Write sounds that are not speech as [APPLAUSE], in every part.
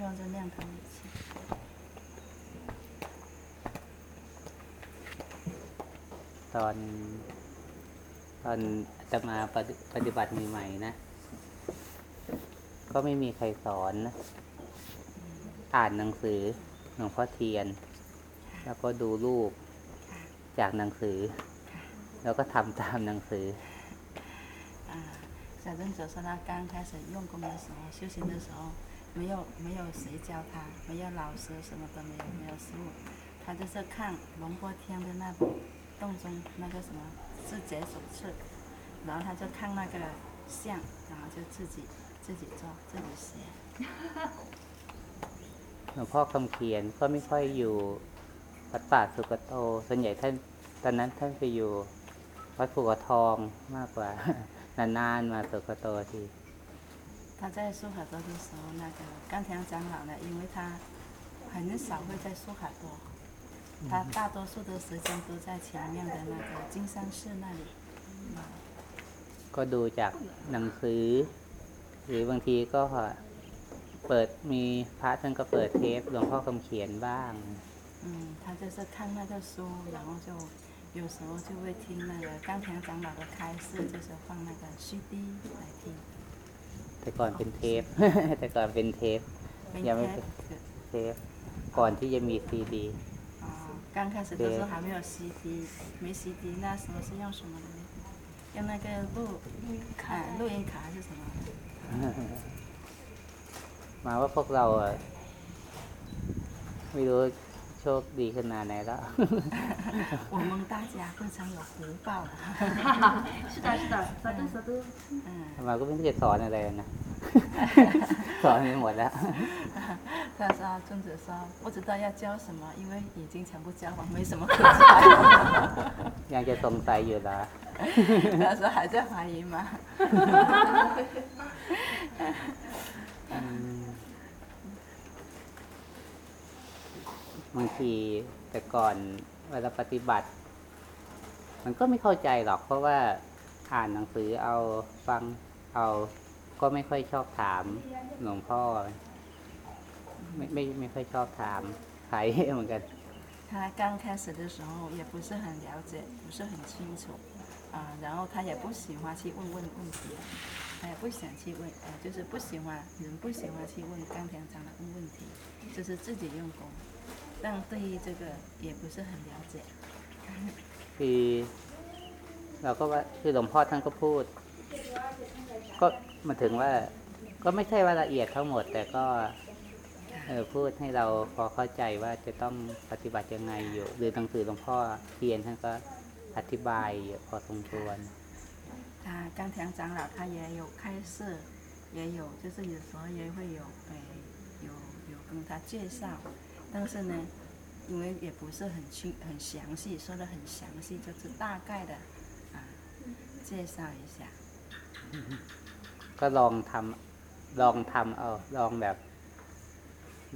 用着亮堂仪器。 ตอน ตอนจะมาปฏิปฏิบัติใหม่ๆนะ ก็ไม่มีใครสอนนะ อ่านหนังสือหลวงพ่อเทียน แล้วก็ดูรูปจากหนังสือ แล้วก็ทำตามหนังสือ 啊，小珍者说他刚开始用功的时候，修行的时候， 没有没有谁教他，没有老师，什么都没有，没有师傅，他就是看龙波天的那本洞中那个什么字节手册，然后他就看那个像，然后就自己自己做，自己写。 หลวงพ่อคำเขียนก็ไม่ค่อยอยู่วัดป่าสุกโต ส่วนใหญ่ท่านตอนนั้นท่านไปอยู่วัดภูกระทองมากกว่า นานๆมาสุกโตที 他在苏海多的时候，那个甘田长老呢，因为他很少会在苏海多，他大多数的时间都在前面的那个金山寺那里。 ก็ดูจากหนังสือ หรือบางทีก็เปิดมีพระท่านก็เปิดเทปหลวงพ่อคำเขียนบ้าง 嗯，他就是看那个书，然后就有时候就会听那个甘田长老的开示，就是放那个 CD 来听。 แต่ก่อนเป็นเทป แต่ก่อนเป็นเทป 没 ยังไม่ 开 เทป ก่อนที่จะมีซีดี 哦，刚开始的时候还没有 CD，没 CD，那时候是用什么的呢？用那个录卡、录音卡还是什么？ มาว่าพวกเราอะไม่รู้ โชคดีขนาดไหนแล้ว 我们大家非常有福报的。是的，是的，萨多萨多。嗯， มาก็ไม่รู้จะสอนอะไรนะ สอนไปหมดแล้ว 他说尊者说不知道要教什么，因为已经全部教完，没什么可教。 ยังจะสงสัยอยู่เหรอ 他说还在怀疑吗？ บางทีแต่ก่อนเวลาปฏิบัติ มันก็ไม่เข้าใจหรอก เพราะว่าอ่านหนังสือเอาฟังเอาก็ไม่ค่อยชอบถามหลวงพ่อ ไม่ไม่ไม่ค่อยชอบถามใคร เหมือนกัน 他刚开始的时候也不是很了解，不是很清楚，啊、然后他也不喜欢去问问问题，他也不想去问，呃，就是不喜欢人不喜欢去问刚田长老问问题，就是自己用功， 但对于这个也不是很了解。 คือเราก็ว่าคือหลวงพ่อท่านก็พูด ก็มาถึงว่า ก็ไม่ใช่ว่าละเอียดทั้งหมด แต่ก็เออพูดให้เราพอเข้าใจว่าจะต้องปฏิบัติยังไงอยู่ หรือหนังสือหลวงพ่อเทียนท่านก็อธิบายเยอะพอสมควร 他刚田长老他也有开示，也有就是有时候也会有呃有有跟他介绍， 但是呢，因为也不是很清很详细，说的很详细，就是大概的啊介绍一下。 ก็ลองทำลองทำเอา ลองแบบ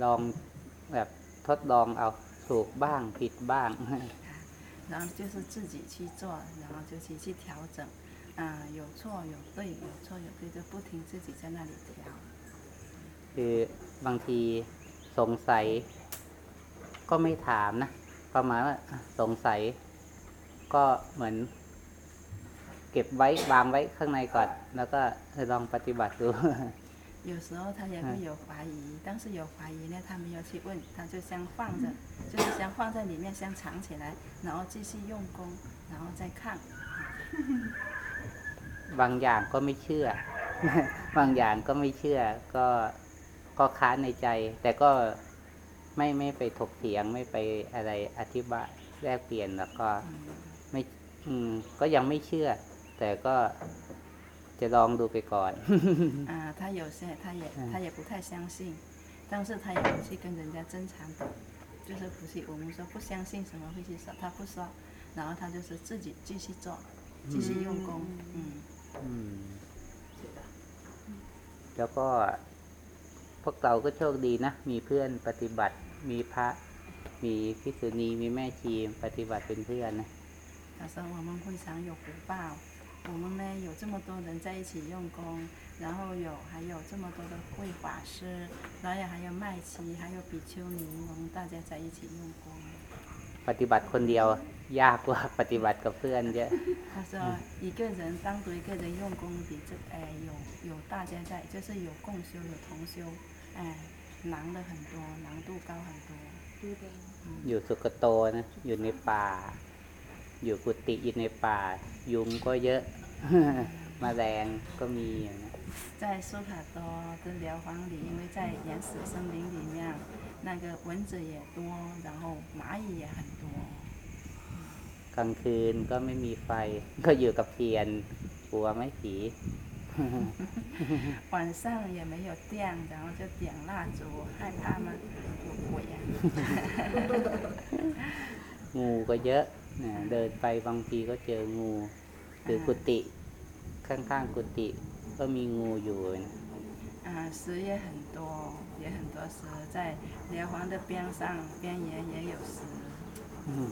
ลองแบบทดลองเอาถูกบ้างผิดบ้าง [LAUGHS] 然后就是自己去做，然后就去去调整，啊、有错有对，有错有对，就不停自己在那里调。 คือบางทีสงสัย ก็ไม่ถามนะ ประมาณว่าอ่ะสงสัย ก็เหมือน เก็บไว้วางไว้ข้างในก่อน แล้วก็เออลองปฏิบัติดู 有时候他也会有怀疑，但是有怀疑呢，他没有去问，他就先放着，就是先放在里面，先藏起来，然后继续用功，然后再看。 บางอย่างก็ไม่เชื่อ บางอย่างก็ไม่เชื่อ ก็ก็ค้านในใจ แต่ก็ ไม่ไม่ไปถกเถียงไม่ไปอะไรอธิบายแลกเปลี่ยนแล้วก็ 嗯 ไม่ อืม ก็ยังไม่เชื่อ แต่ก็จะลองดูไปก่อน 啊，他有些他也嗯他也不太相信，但是他也不去跟人家争长的，就是不去我们说不相信什么会去说，他不说，然后他就是自己继续做，继续用功，嗯。 อืม แล้วก็ พวกเราก็โชคดีนะ มีเพื่อนปฏิบัติ มีพระ มีพิษุณี มีแม่ชีปฏิบัติเป็นเพื่อนนะ 他说我们非常有福报， 我们呢有这么多人在一起用功，然后有还有这么多的会法师，然后还有麦琪，还有比丘尼，我们大家在一起用功。 ปฏิบัติคนเดียวยากกว่าปฏิบัติกับเพื่อนเยอะ 他说一个人单独一个人用功比这哎有有大家在，就是有共修有同修，哎 难的很多，难度高很多。对的。 อยู่สุกโตนะ อยู่ในป่า อยู่กุฏิอยู่ในป่า ยุงก็เยอะ แมลงก็มีอย่างนี้ 在苏卡多的疗房里，因为在原始森林里面，那个蚊子也多，然后蚂蚁也很多。 กลางคืนก็ไม่มีไฟ ก็อยู่กับเทียนกลัวไหม่ผี 晚上也没有电，然后就点蜡烛，害怕吗？有鬼啊！ งูก็เยอะนะเดินไปบางทีก็เจองู หรือกุฏิข้างๆกุฏิก็มีงูอยู่นะ 啊，蛇也很多，也很多蛇在疗房的边上边沿也有蛇。 อืม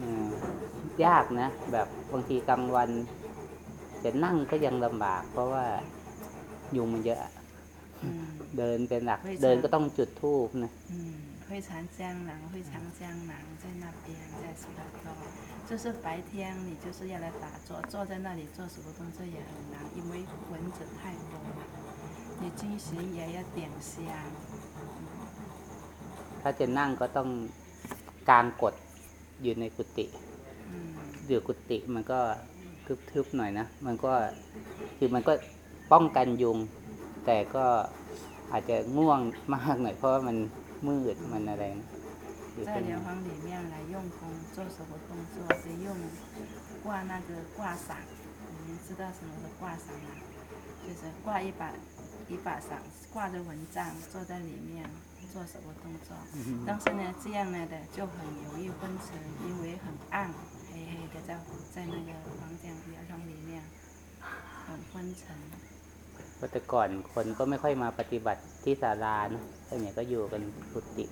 อืมยากนะ แบบบางทีกลางวัน จะนั่งก็ยังลำบาก เพราะว่ายุงมันเยอะ 嗯 เดินเป็นหลัก ไม่ใช่ เดินก็ต้องจุดทูบนะ 嗯，会长江南，会长江南在那边，在苏达多，就是白天你就是要来打坐，坐在那里做什么动作也很难，因为蚊子太多了。你进行也要点香， ถ้าจะนั่งก็ต้องกางกดอยู่ในกุฏิ 嗯 อยู่กุฏิมันก็ ทึบๆหน่อยนะ มันก็คือมันก็ป้องกันยุง แต่ก็อาจจะง่วงมากหน่อย เพราะว่ามันมืดมันอะไรนะอยู่ 在 เป็น 疗房里面来用功做什么动作？是用挂那个挂伞，你们知道什么是挂伞吗？就是挂一把一把伞，挂着蚊帐坐在里面做什么动作？但是呢，这样呢的就很容易昏沉，因为很暗，黑黑的在在那个房间疗房里面 很昏沉。 เพราะแต่ก่อนคนก็ไม่ค่อยมาปฏิบัติที่ศาลานะส่วนใหญ่ก็อยู่กันกุฏิ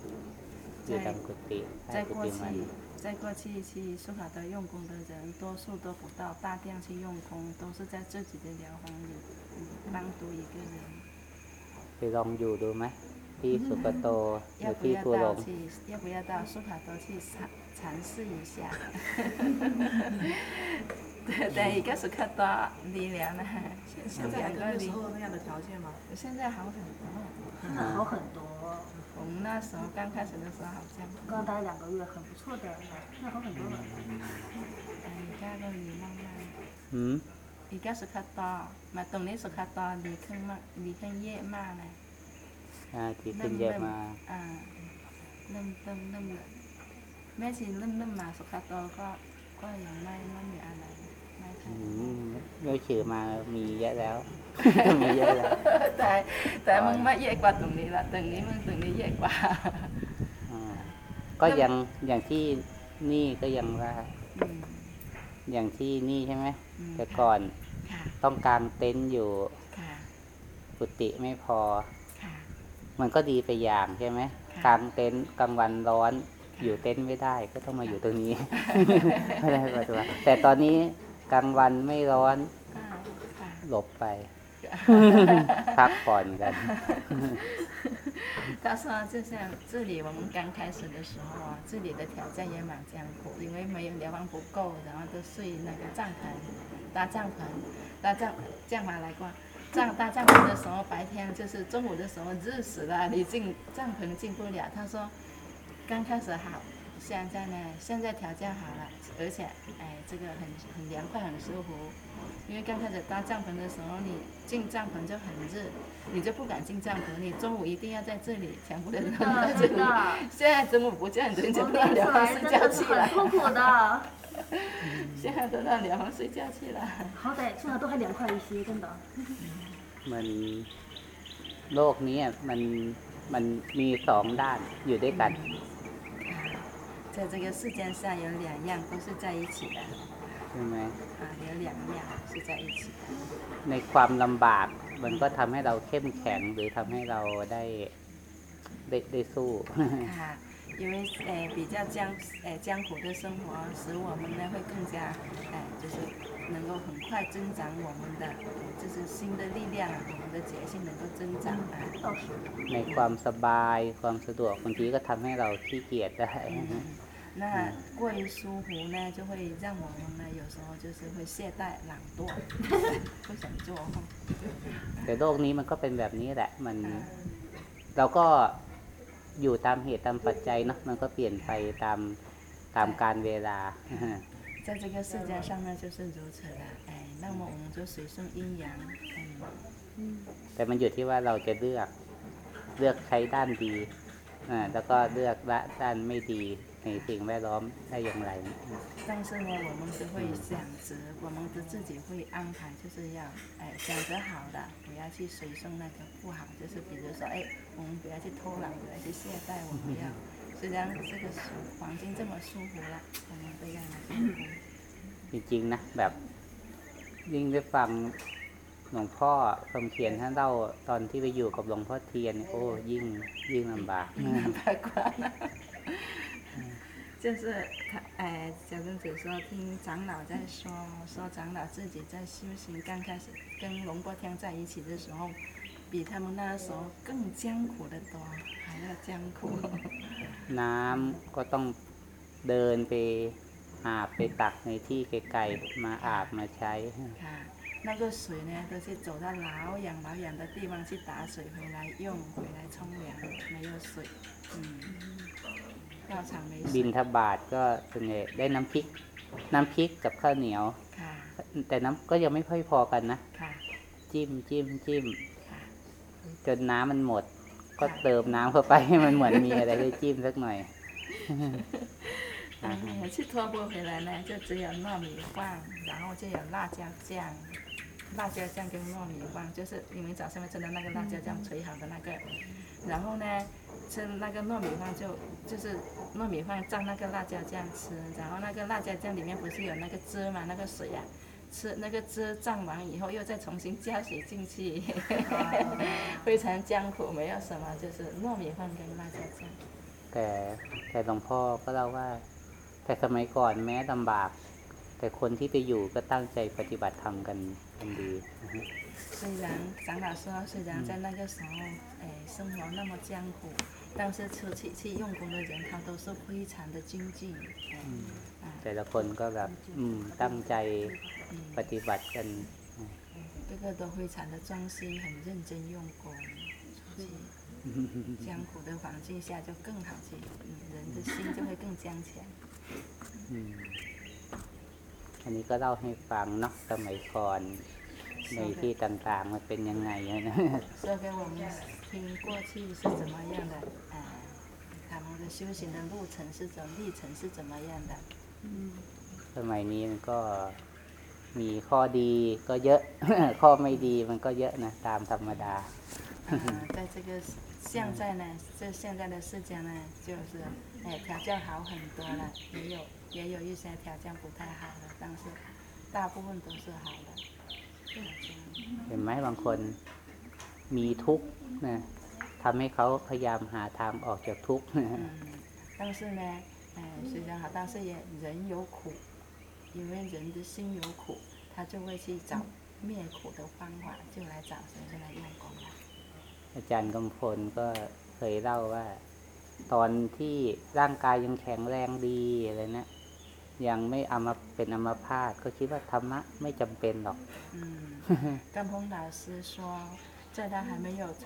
อยู่ตามกุฏิใต้ 在 กุ 过 ฏิมัน 去，在过去去苏卡德用功的人，多数都不到大殿去用功，都是在自己的疗房里，嗯，单独一个人。 ไปลองอยู่ดูไหมที่สุกโตหรื 要 อ 不 ที่ 要 ตัวหล 到 ง 去？要不要到苏卡多去尝尝试一下？ 对对，一个是克多理疗呢，现在还跟那时候那样的条件吗？现在好很多。现在好很多，我们那时候刚开始的时候好像，刚待两个月很不错的，现在好很多了。哎，而家ก็ดีมาก หืม ๆอีกก็สุขตอมาตรงนี้สุขตอดีขึ้นมากดีขึ้นเยอะมากเลย อ่าที่ขึ้นเยอะมา อ่าเริ่มเริ่มเริ่มแม่ชีเริ่มเริ่มมาสุขตอก็ก็ยังไม่ไม่มีอะไรไม่ อื ค่อย ม เมื่อชื่อมามีเยอะแล้ว มีเยอะแล้ว แต่แต่มึงไม่เยอะกว่าตรงนี้ละตรงนี้มึงตรงนี้เยอะกว่าอ่าก็ยังอย่างที่นี่ก็ยังว่าอืมอย่างที่นี่ใช่ไหมอืมแต่ก่อนค่ะต้องกางเต็นท์อยู่ค่ะกุฏิไม่พอค่ะมันก็ดีไปอย่างใช่ไหมค่ะกางเต็นท์กลางวันร้อน อยู่เต็นท์ไม่ได้ ก็ต้องมาอยู่ตรงนี้ไม่ได้ปฏิบัติแต่ตอนนี้ กลางวันไม่ร้อน อ่าค่ะ หลบไป พักผ่อนกัน 他说，就像这里我们刚开始的时候啊，这里的条件也蛮艰苦，因为没有疗房不够，然后都睡那个帐篷，搭帐篷，搭帐帐篷来过。帐搭帐篷的时候，白天就是中午的时候热死了，你进帐篷进不了。他说，刚开始好， 现在呢，现在条件好了，而且哎，这个很很凉快，很舒服。因为刚开始搭帐篷的时候，你进帐篷就很热，你就不敢进帐篷，你中午一定要在这里，全部的人都在这里。真的，现在中午不见人，全我部到疗每次来房睡觉真的是去了很。痛苦的，[LAUGHS] 现在都到疗房睡觉去了。好歹现在都还凉快一些，真的。 [LAUGHS] มันโลกนี้อะมันมันมีสองด้านอยู่ด้วยกัน 在这个世界上有两样都是在一起的 ใช่ไหม 啊，有两样是在一起的。 ในความลำบาก มันก็ทำให้เราเข้มแข็งหรือทำให้เราได้ได้ได้สู้ 啊， 因为诶比较江诶艰苦的生活，使我们呢会更加诶就是 能够很快增长我们的就是新的力量啊，我们的决心能够增长啊。倒是 ในความสบายความสะดวกบางทีก็ทำให้เราขี้เกียจได้ 嗯，那过于舒服呢，就会让我们呢有时候就是会懈怠、懒惰，不想做。 แต่โลกนี้มันก็เป็นแบบนี้แหละ มัน เราก็อยู่ตามเหตุตามปัจจัยเนาะ มันก็เปลี่ยนไปตามตามการเวลา 在这个世界上呢，就是如此的，哎，那么我们就随顺阴阳，嗯， แต่มันอยู่ที่ว่าเราจะเลือก เลือกใช้ด้านดีอ่าแล้วก็เลือกละด้านไม่ดีในสิ่งแวดล้อมได้อย่างไร 但是呢，我们是会想着，我们的自己会安排，就是要哎想着好的，不要去随顺那个不好，就是比如说哎，我们不要去偷懒，不要去懈怠，我们要虽然这个舒环境这么舒服了，我们不要来辛苦。 จริงๆนะ แบบยิ่งได้ฟังหลวงพ่อคำเขียนท่านเล่าตอนที่ไปอยู่กับหลวงพ่อเทียน โอ้ยิ่งยิ่งลำบาก 八卦了。就是他，哎，小公子说听长老在说，说长老自己在修行刚开始跟龙波天在一起的时候，比他们那时候更艰苦的多，还要艰苦。 น้ำก็ต้องเดินไป อาบไปตักในที่ไกลๆมาอาบมาใช้ 啊，那个水呢，都是走到老远老远的地方去打水回来用，回来冲凉，没有水，嗯，药厂没 บิน 水， ทบาทก็ส่วนใหญ่ได้น้ำพริก น้ำพริกกับข้าวเหนียว ค่ะ แต่น้ำก็ยังไม่ค่อยพอกันนะ ค่ะ จิ้มจิ้มจิ้ม ค่ะ จนน้ำมันหมด ก็เติมน้ำเข้าไป ให้มันเหมือนมีอะไรให้จิ้มสักหน่อย 然后去托钵回来呢，就只有糯米饭，然后就有辣椒酱，辣椒酱跟糯米饭，就是你们早上面吃的那个辣椒酱捶好的那个，然后呢，吃那个糯米饭就就是糯米饭蘸那个辣椒酱吃，然后那个辣椒酱里面不是有那个汁嘛，那个水啊。吃那个汁蘸完以后，又再重新加水进去，[LAUGHS] 非常艰苦，没有什么，就是糯米饭跟辣椒酱。 แต่แต่หลวงพ่อก็เล่าว่า แต่สมัยก่อนแม้ลำบาก แต่คนที่ไปอยู่ก็ตั้งใจปฏิบัติธรรมกันกันดีนะฮะ 虽然长老说，虽然在那个时候，哎，生活那么艰苦，但是出去去用功的人，他都是非常的精进，哎，啊， แต่ละคนก็แบบอืมตั้งใจป 嗯， ฏิบัติกัน 个个都非常的专心，很认真用功，出去艰苦的环境下就更好去，嗯，人的心就会更坚强。 อืมอันนี้ก็เล่าให้ฟังเนาะสมัยก่อนในที่ต่างๆมันเป็นยังไงนะ 说给我们听过去是怎么样的，哎，他们的修行的路程是怎历程是怎么样的。 สมัยนี้มันก็มีข้อดีก็เยอะ ข้อไม่ดีมันก็เยอะนะตามธรรมดา 呃，在这个现在呢，这现在的世界呢，就是哎条件好很多了，也有 也有一些条件不太好的，但是大部分都是好的。条件 เห็นไหมบางคนมีทุกข์นะทำให้เขาพยายามหาทางออกจากทุกข์ 嗯，但是呢，哎虽然好，但是也人有苦，因为人的心有苦，他就会去找灭苦的方法，就来找谁就来用功了。 อาจารย์กำพลก็เคยเล่าว่า ตอนที่ร่างกายยังแข็งแรงดีอะไรนะ ยังไม่เอามาเป็นอัมพาตก็คิดว่าธรรมะไม่จำเป็นหรอก 嗯，甘鹏老师说，在他还没有长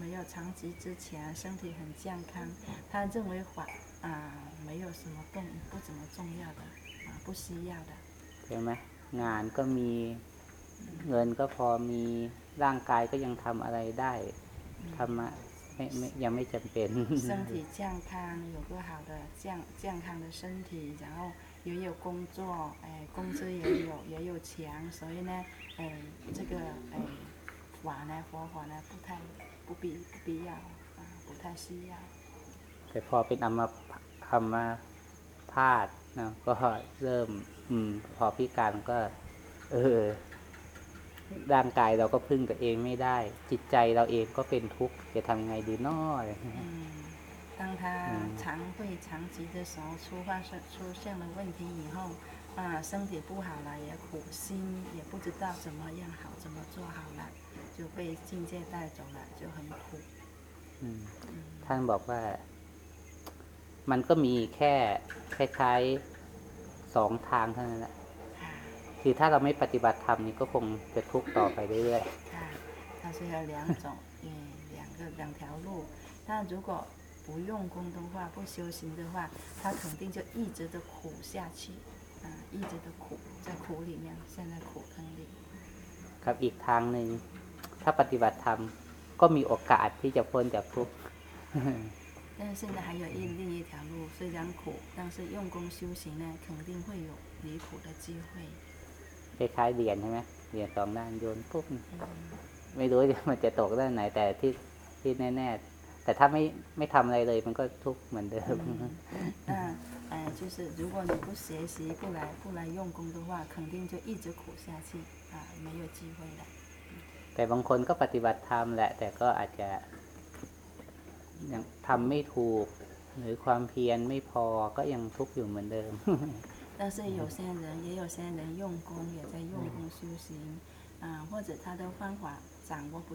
没有长疾之前，身体很健康，他认为法啊没有什么动不怎么重要的啊不需要的。 ใช่ไหมงานก็มีเงินก็พอมีร่างกายก็ยังทำอะไรได้ธรรมะไม่ไม่ยังไม่จำเป็น 身体健康，有个好的健健康的身体，然后 也有工作，哎，工资也有也有钱，所以呢，哎，这个哎法呢佛法呢不太不必不必要啊，不太需要。 แต่พอเป็นอัมพอัมพาตนะก็เริ่ม อืม พอพิการก็ เออ ร่างกายเราก็พึ่งตัวเองไม่ได้ จิตใจเราเองก็เป็นทุกข์จะทำยังไงดีน้อย 嗯， 当他嗯肠胃长期的时候出发生出现了问题以后，啊，身体不好了也苦，心也不知道怎么样好，怎么做好了，就被境界带走了，就很苦。 อืมท่านบอกว่า มันก็มีแค่คล้ายๆสองทางเท่านั้นแหละ 啊 คือถ้าเราไม่ปฏิบัติธรรมนี่ก็คงจะทุกข์ต่อไปเรื่อย 啊，它是有两种，嗯，两个两条路。但如果 不用功的话，不修行的话，他肯定就一直的苦下去，啊，一直的苦，在苦里面，陷在苦坑里。 ๆครับอีกทางหนึ่งถ้าปฏิบัติธรรมก็มีโอกาสที่จะพ้นจากทุกข์ 但是现在还有一另一条路，虽然苦，但是用功修行呢，肯定会有离苦的机会。 คล้ายๆเหรียญใช่ไหมเหรียญสองด้านโยนปุ๊บ 嗯 ไม่รู้ว่ามันจะตกด้านไหน แต่ที่ที่แน่ๆ แต่ถ้าไม่ไม่ทำอะไรเลย มันก็ทุกข์เหมือนเดิม 那呃，就是如果你不学习，不来不来用功的话，肯定就一直苦下去啊，没有机会的。 แต่บางคนก็ปฏิบัติธรรมแหละ แต่ก็อาจจะยังทำไม่ถูก หรือความเพียรไม่พอก็ยังทุกข์อยู่เหมือนเดิม 但是有些人也有些人用功，也在用功修行，啊、或者他的方法掌握不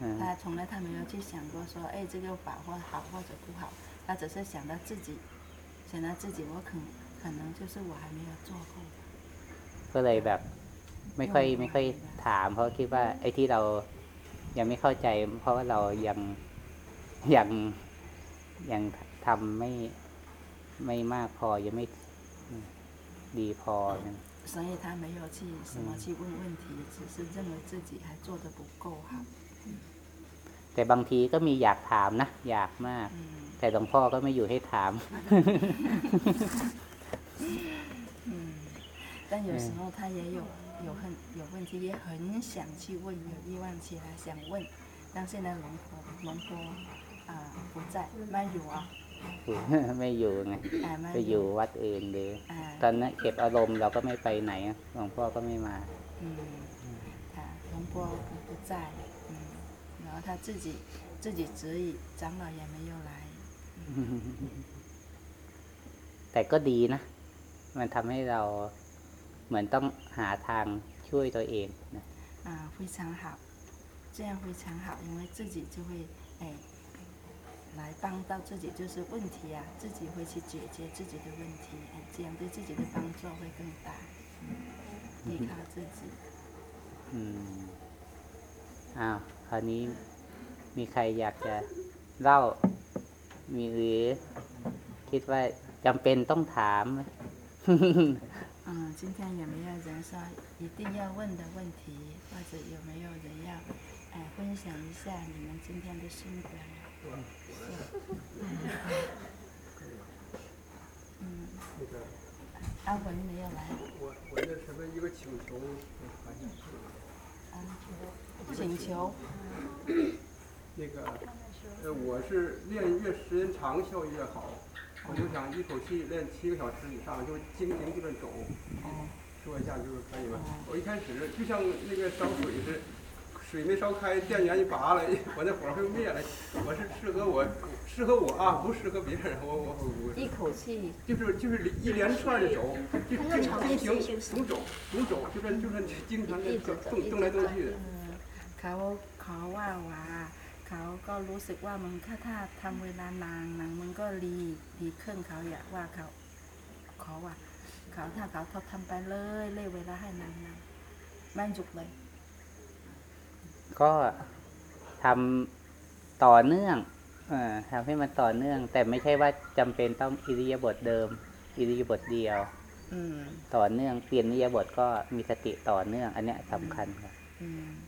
嗯， อืม 他从来他没有去想过说，哎，这个法或好或者不好，他只是想到自己，想到自己，我可可能就是我还没有做够。 ก็เลยแบบ ไม่ค่อยไม่ค่อยถาม เพราะคิดว่า ไอ้ที่เรายังไม่เข้าใจ เพราะว่าเรายังยังยังทำไม่ไม่มากพอยังไม่ดีพอนะ 所以他没有去什么去问问题，只是认为自己还做得不够好。 แต่บางทีก็มีอยากถามนะ อยากมาก 嗯。 แต่หลวงพ่อก็ไม่อยู่ให้ถาม 嗯，但有时候他也有有很有问题，也很想去问，有欲望起来想问，但是呢，龙婆龙婆啊、不在，ไม่อยู่อ่ะ ไม่อยู่ไง อ่าไม่ ไปอยู่วัดอื่นหรือ อ่า ตอนนั้นเก็บอารมณ์เราก็ไม่ไปไหนหลวงพ่อก็ไม่มา 嗯，啊，龙婆不不在，嗯， 然后他自己自己指引，长老也没有来， แต่ก็ดีนะ มันทำให้เราเหมือนต้องหาทางช่วยตัวเองนะ 啊，非常好，这样非常好，因为自己就会哎。来帮到自己，就是问题啊，自己会去解决自己的问题，哎，这样对自己的帮助会更大，嗯，依靠自己。 อืมอ้าว คราวนี้มีใครอยากจะเล่า มีหรือ คิดว่าจำเป็นต้องถามไหม 嗯，[LAUGHS] 今天有没有人说一定要问的问题，或者有没有人要哎分享一下你们今天的心得？嗯，那个阿文没有来，我我那什么一个请求，好像是啊， 请求，那个呃，我是练越时间长效益越好，我就想一口气练七个小时以上，就精灵这么走，哦，说一下就是可以吗？我一开始就像那个烧水似的。水没烧开，电源一拔了，[LAUGHS] 我那火会灭了。我是适合我，适合我啊，不适合别人。我我我一口气，就是就是一连串的走，就就不停总走总走，就是就是经常的动动来动去的。 เขาเขาว่าว่าเขาก็รู้สึกว่ามึงถ้าถ้าทำเวลานานนางมึงก็รีดีขึ้นเขาอยากว่าเขาเขาอะเขาถ้าเขาทำทำไปเลยเล่เวลาให้นานๆไม่จุกเลย ก็ทำต่อเนื่องเออทำให้มันต่อเนื่อง แต่ไม่ใช่ว่าจำเป็นต้องอิริยาบถเดิม อิริยาบถเดียวอืมต่อเนื่องเปลี่ยนอิริยาบถก็มีสติต่อเนื่อง อันเนี้ยสำคัญครับ嗯，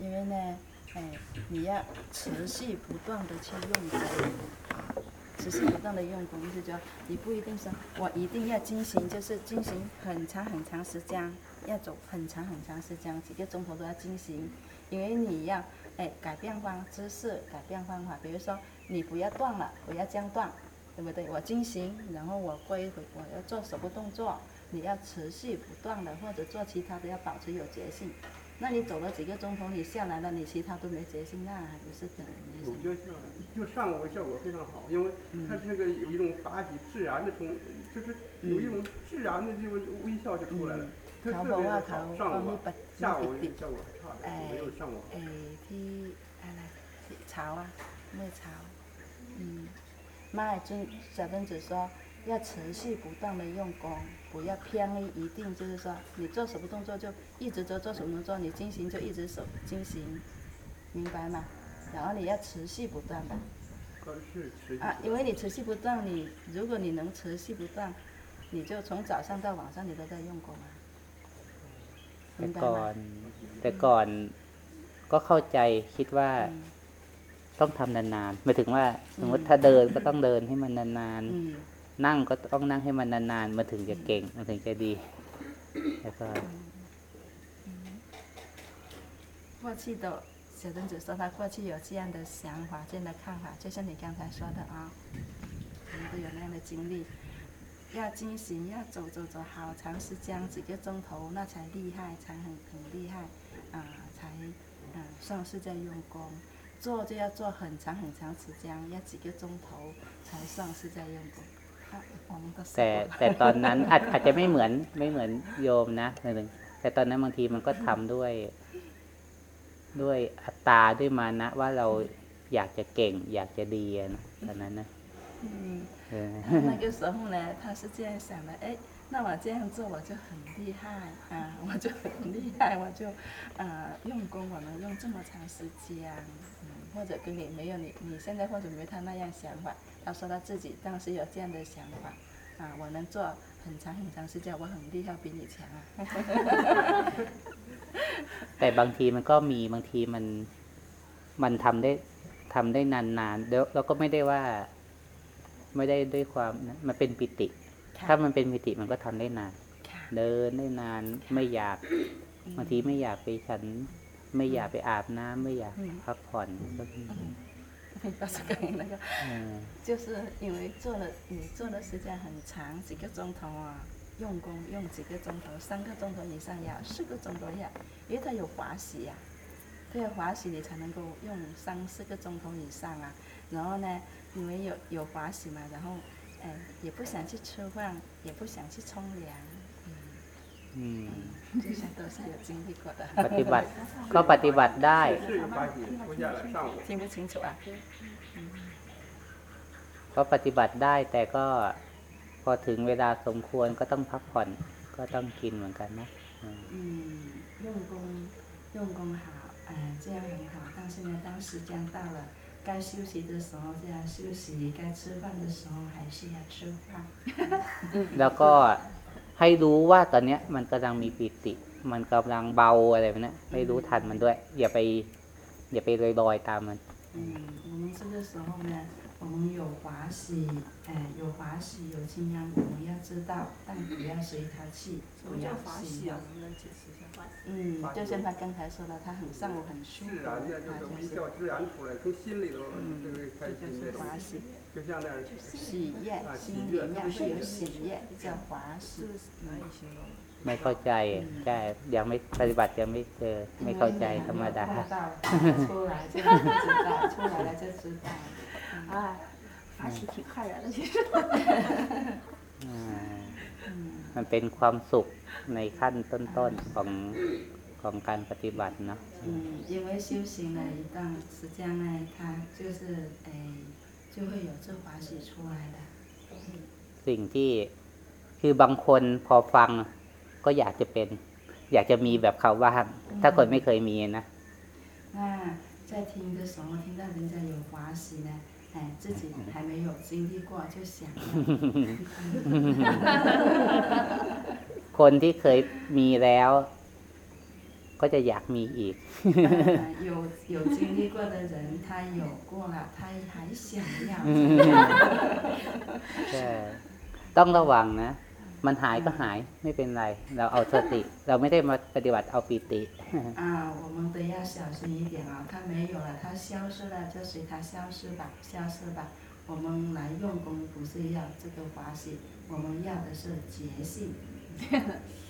因为呢，哎，你要持续不断的去用功，持续不断的用功，意思就你不一定说我一定要进行，就是进行很长很长时间，要走很长很长时间，几个钟头都要进行，因为你要哎改变方姿势，改变方法，比如说你不要断了，我要这样断，对不对？我进行，然后我过一会我要做手部动作，你要持续不断的，或者做其他的要保持有决心。那你走了几个钟头，你下来了，你其他都没决心，那还不是等。有见效，就上午效果非常好，因为他那个有一种打起自然的冲，就是有一种自然的这种微笑就出来了。下午啊，下午不积极。下午效果差了。哎，哎，P，来来，潮啊，没潮。嗯，妈，曾小曾子说要持续不断的用功。不要偏离一定，就是说你做什么动作就一直做做什么动作，你进行就一直手进行，明白吗？然后你要持续不断的。可是持续啊，因为你持续不断，你如果你能持续不断，你就从早上到晚上你都在用功啊， แต่ 明白 ก่อ 吗？ น แต่ก่อนก็เข้าใจคิดว่า 嗯 ต้องทำนานๆหมายถึงว่า สมมติถ้าเดินก็ต้องเดินให้มันนาน 嗯 ๆ นั่งก็ต้องนั่งให้มันนานๆมันถึงจะเก่ง มันถึงจะดี แล้วก็ 过去的小邓子说他过去有这样的想法、这样的看法，就像你刚才说的啊，我们都有那样的经历。要进行，要走走走好长时间，几个钟头，那才厉害，才很很厉害，啊、才嗯、算是在用功。做就要做很长很长时间，要几个钟头才算是在用功。 啊，我们都说 แต่ 过 แต่ตอนนั้นอาจอาจจะไม่เหมือนไม่เหมือนโยมนะหมายถึงแต่ตอนนั้นบางทีมันก็ทำด้วย ด้วยอัตตราด้วยมานะ ว่าเราอยากจะเก่ง อยากจะดีอะนะตอนนั้นนะ 嗯。 เออ 那个时候呢，他是这样想的，哎，那我这样做我就很厉害啊，我就很厉害，我就呃用功，我能用这么长时间，嗯，或者跟你没有你你现在或者没有他那样想法， 他说他自己当时有这样的想法，啊，我能做很长很长时间，我很厉害，比你强啊， แต่บางทีมันก็มีบางทีมันมันทำได้ทำได้นานๆแล้วเราก็ไม่ได้ว่า ไม่ได้ด้วยความนะมันเป็นปิติ ถ้ามันเป็นปิติมันก็ทำได้นาน ค่ะ เดินได้นานไม่อยากบางทีไม่อยากไปฉัน ไม่อยากไปอาบน้ำไม่อยากพักผ่อนก็มี 你到时候可以那个，就是因为做了你做的时间很长，几个钟头啊，用功用几个钟头，三个钟头以上要，四个钟头要，因为它有滑洗呀，它有滑洗你才能够用三四个钟头以上啊。然后呢，因为有有滑洗嘛，然后哎也不想去吃饭，也不想去冲凉。 ปฏิบัติ ก็ปฏิบัติได้ 是有法喜出现了，上午。听不清楚啊？ ก็ปฏิบัติได้แต่ก็พอถึงเวลาสมควรก็ต้องพักผ่อน ก็ต้องกินเหมือนกันนะอืม 嗯，用功用功好，哎，这样很好。但是呢，当时间到了，该休息的时候就要休息，该吃饭的时候还是要吃饭。 แล้วก็ ให้รู้ว่าตอนเนี้ย มันกำลังมีปิติ มันกำลังเบาอะไรแบบเนี้ยให้รู้ทันมันด้วย อย่าไป อย่าไปลอยๆตามมัน 嗯，我们这个时候呢，我们有华喜，哎，有华喜，有清凉，我们要知道，但不要随他去，什么叫不要法行喜啊？动。能不能解释一下？嗯，就像他刚才说的，他很上午很舒服，自然的，他就是微就是笑自然出来，从心里头这个开这心那种，就是华喜。 就像那样。喜悦，心里面是有喜悦，叫华喜。难以形容。 ไม่เข้าใจใช่ยังไม่ปฏิบัติยังไม่เจอ ไม่เข้าใจธรรมดา 碰到出来就知道，出来了就知道。哎，法喜挺害人的，其实。 อ่า 嗯 มันเป็นความสุขในขั้นต้นๆของของการปฏิบัติเนาะ 嗯，因为修行了一段时间呢，他就是哎， 就会有这华喜出来的。 สิ่งที่ คือบางคนพอฟัง ก็อยากจะเป็น อยากจะมีแบบเขาบ้างถ้าคนไม่เคยมีนะ 那在听的时候，听到人家有华喜呢，哎，自己还没有经历过，就想要 คนที่เคยมีแล้ว ก็จะอยากมีอีก 呃有有经历过的人，他有过了，他还想要。 ใช่ ต้องระวังนะ มันหายก็หายไม่เป็นไร เราเอาสติ เราไม่ได้มาปฏิบัติเอาปีติ 啊，我们都要小心一点啊！它没有了，它消失了，就随它消失吧，消失吧。我们来用功不是要这个华喜，我们要的是觉性。 是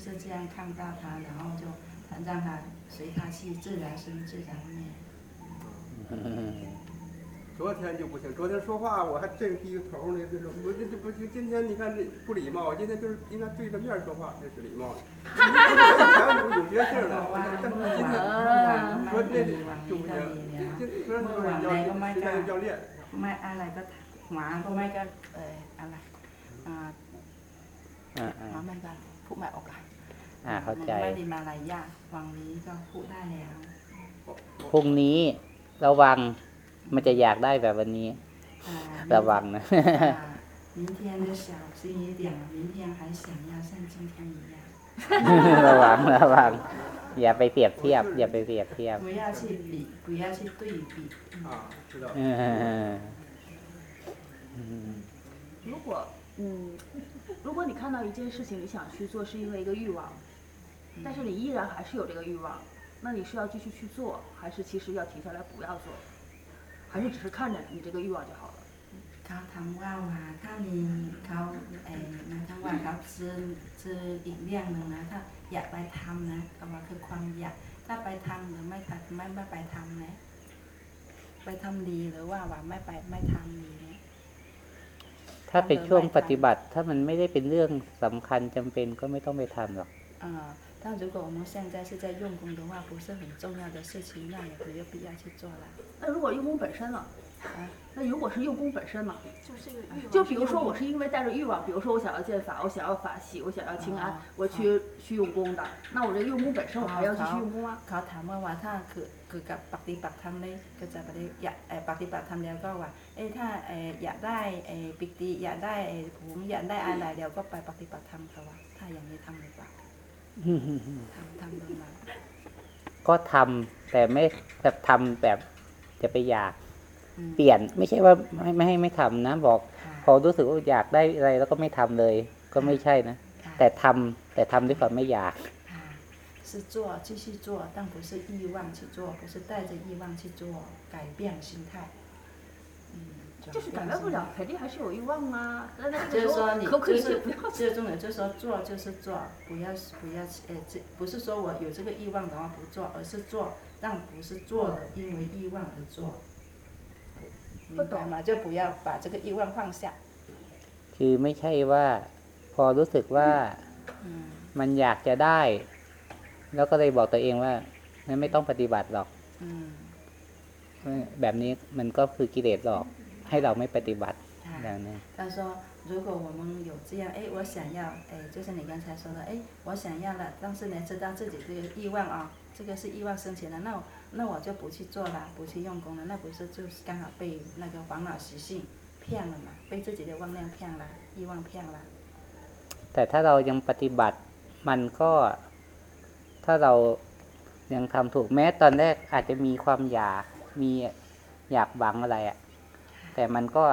就是这样看到它，然后就让它随它去，自然生自然灭。 [LAUGHS] 昨天就不行，昨天说话我还真低个头呢，这种我这这不行。今天你看这不礼貌，今天就是应该对着面说话，这是礼貌的。[LAUGHS] 以前有有决心 บ 了 อกว่า，但是 เมื่อ 今 วาน 天 เมื่อวาน 说 ไม่ 那 ดีวัน 就 นี้ 不 ก็ 行 ดีแล้ว 今昨天就是要现在要练。 ไม่อะไรก็หมาก็ไม่ก็เอออะไรอ่า อ่า ห อ่า มาไม่ก็พูดไม่ออกอ่ะ อ่าเข้าใจ ไม่ได้มาลายยากวังนี้ก็พูดได้แล้ว พรุ่งนี้ระวัง มันจะอยากได้แบบวันนี้ อ่า ระวังนะ 啊明天就小心一点，明天还想要像今天一样， ระวังระวัง อย่าไปเปรียบเทียบ อย่าไปเปรียบเทียบ 不要去比，不要去对比。嗯啊，知道。 เอออืม 如果嗯，如果你看到一件事情你想去做，是因为一个欲望， 但是你依然还是有这个欲望，那你是要继续去做，还是其实要停下来不要做，还是只是看着你这个欲望就好了？ เขาทำว่าว่าถ้ามีเขาเอ่อหมายถึงว่าเขาซื้อซื้ออีกเรื่องหนึ่งนะถ้าอยากไปทำนะก็ว่าคือความอยากถ้าไปทำหรือไม่ทำไม่ไม่ไปทำนะ ไปทำดีหรือว่าว่าไม่ไปไม่ทำดีเนี่ย ถ้าเป็นช่วงปฏิบัติ ถ้ามันไม่ได้เป็นเรื่องสำคัญจำเป็นก็ไม่ต้องไปทำหรอก 呃， 但如果我们现在是在用功的话，不是很重要的事情，那也没有必要去做了。那如果用功本身呢？啊，那如果是用功本身呢？就是一个欲望。就比如说，我是因为带着欲望，比如说我想要见法，我想要法喜，我想要清安啊，我去去用功的。那我这个用功本身，我还要继续用功啊。 เขาถามว่าว่าถ้าคือคือกับปฏิบัติธรรมเลยก็จะปฏิอยากเอ่อปฏิบัติธรรมแล้วก็ว่า เอ้ยถ้าเอ่ออยากได้เอ่อปิติอยากได้เอ่อภูมิอยากได้อะไรเดี๋ยวก็ไปปฏิบัติธรรมเขาว่าถ้าอย่างนี้ทำหรือเปล่า ทำทำดูมา ก็ทำแต่ไม่แบบทำแบบจะไปอยาก อืม เปลี่ยน ไม่ใช่ว่าไม่ไม่ให้ไม่ทำนะ บอก ค่ะ พอรู้สึกว่าอยากได้อะไรแล้วก็ไม่ทำเลย ก็ไม่ใช่นะ ค่ะ แต่ทำแต่ทำด้วยความไม่อยาก 啊，是做继续做，但不是欲望去做，不是带着欲望去做，改变心态。 嗯，就是改变不了，肯定还是有欲望啊。[LAUGHS] 那那就是说你可不可以就是先不要最重点就是说做就是做，不要不要呃这不是说我有这个欲望的话不做，而是做，但不是做的因为欲望而做。明白吗？就不要把这个欲望放下。 คือไม่ใช่ว่า พอรู้สึกว่า 嗯 มันอยากจะได้ แล้วก็เลยบอกตัวเองว่างั้นไม่ต้องปฏิบัติหรอก 嗯， แบบนี้มันก็คือกิเลสหลอก ให้เราไม่ปฏิบัติ 啊 อย่างนี้ 他说，如果我们有这样，哎，我想要，哎，就是你刚才说的，哎，我想要了，但是呢，知道自己这个欲望啊、这个是欲望升起的，那我那我就不去做了，不去用功了，那不是就是刚好被那个烦恼习性骗了嘛，被自己的妄量骗了，欲望骗了。 แต่ถ้าเรายังปฏิบัติ มันก็ ถ้าเรายังทำถูกแม้ตอนแรกอาจจะมีความอยาก มีอยากหวังอะไรอะ่ะ แต่มันก็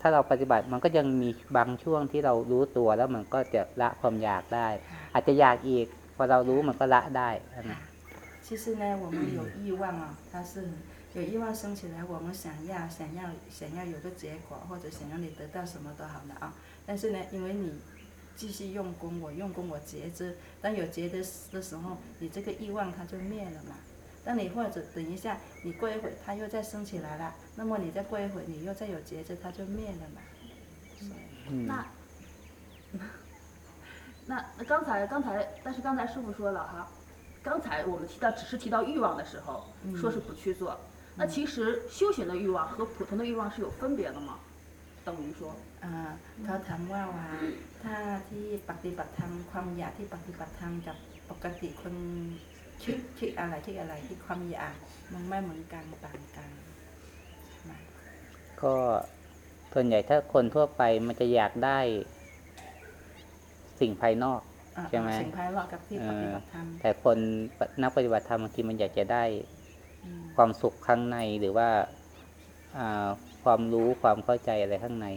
ถ้าเราปฏิบัติ มันก็ยังมีบางช่วงที่เรารู้ตัวแล้วมันก็จะละความอยากได้ อาจจะอยากอีก พอเรารู้มันก็ละได้นะ 其实呢，我们有欲望啊，它是有欲望升起来，我们想要想要想要有个结果，或者想要你得到什么都好了啊。但是呢，因为你 继续用功，我用功，我觉知。当有觉知的时候，你这个欲望它就灭了嘛。 当你或者等一下，你过一会它又再升起来了，那么你再过一会你又再有觉知，它就灭了嘛。所以 อืม 那那[LAUGHS] 那刚才刚才，但是刚才师傅说了哈，刚才我们提到只是提到欲望的时候，说是不去做。那其实修行的欲望和普通的欲望是有分别的吗？等于说， อ่าเขาถามว่าว่าถ้าที่ปฏิบัติธรรมความอยากที่ปฏิบัติธรรมกับปกติคน คิดคิดอะไรคิดอะไรที่ความอยากมันไม่เหมือนกันต่างกันนะก็ส่วนใหญ่ถ้าคนทั่วไปมันจะอยากได้สิ่งภายนอกอ่าใช่ไหมสิ่งภายนอกกับที่ปฏิบัติธรรมแต่คนนักปฏิบัติธรรมบางทีมันอยากจะได้อืมความสุขข้างในหรือว่าอ่าความรู้ความเข้าใจอะไรข้างใน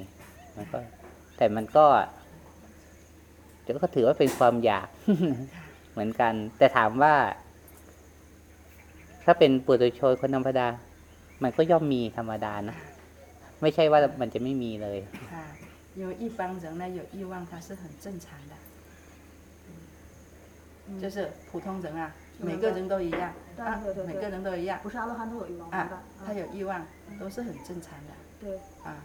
มันก็ แต่มันก็เดี๋ยวก็ถือว่าเป็นความอยากเหมือนกัน แต่ถามว่า ถ้าเป็นปุถุชนคนธรรมดา มันก็ย่อมมีธรรมดานะ ไม่ใช่ว่ามันจะไม่มีเลย 啊，有一帮人呢有欲望，它是很正常的，就是普通人啊，每个人都一样啊对对对，对每个人都一样不是阿罗汉都有欲望，明白啊？，他有欲望都是很正常的对。啊。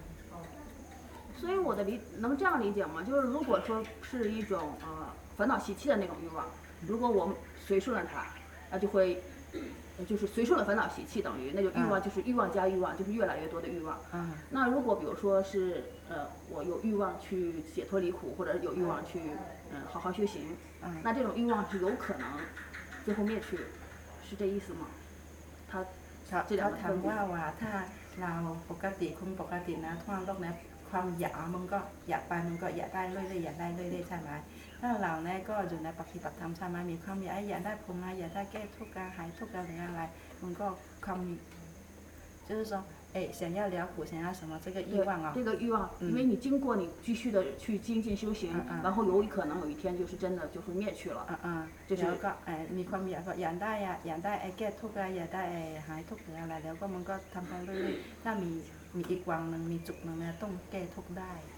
所以我的理能这样理解吗？就是如果说是一种呃烦恼习气的那种欲望，如果我们随顺了它，那就会呃 就是随顺了烦恼习气，等于那就欲望就是欲望加欲望，就是越来越多的欲望。嗯那如果比如说是呃我有欲望去解脱离苦，或者有欲望去嗯、好好修行，嗯那这种欲望是有可能最后灭去，是这意思吗？他 เขา 这两 เขา 个 ถาม 分别 ว่าว่าถ้าเราปกติคุณปกตินะทั่วโลกนะความอยากมันก็อยากไปมันก็อยากได้เรื่อยๆอยากได้เรื่อยๆใช่ไหม ถ้าเราเนี่ยก็อยู่ในปฏิบัติธรรมใช่ไหมมีความอยากอยากได้ผลนะอยากได้แก้ทุกข์การหายทุกข์อะไรอะไรมันก็ความ就是说哎想要了苦想要什么这个欲对望啊这个欲望，嗯因为你经过你继续的去精进修行，嗯嗯然后有可能有一天就是真的就会灭去了。 อ่าๆ 就是 แล้วก็เอ่อมีความอยากก็อยากได้อะอยากได้ไอ้แก้ทุกข์อะอยากได้ไอ้หายทุกข์หรืออะไรแล้วก็มันก็ทำไปเรื่อยๆถ้ามีมีอีกวังหนึ่งมีจุดหนึ่งเนี่ยต้องแก้ทุกข์ได้ใช่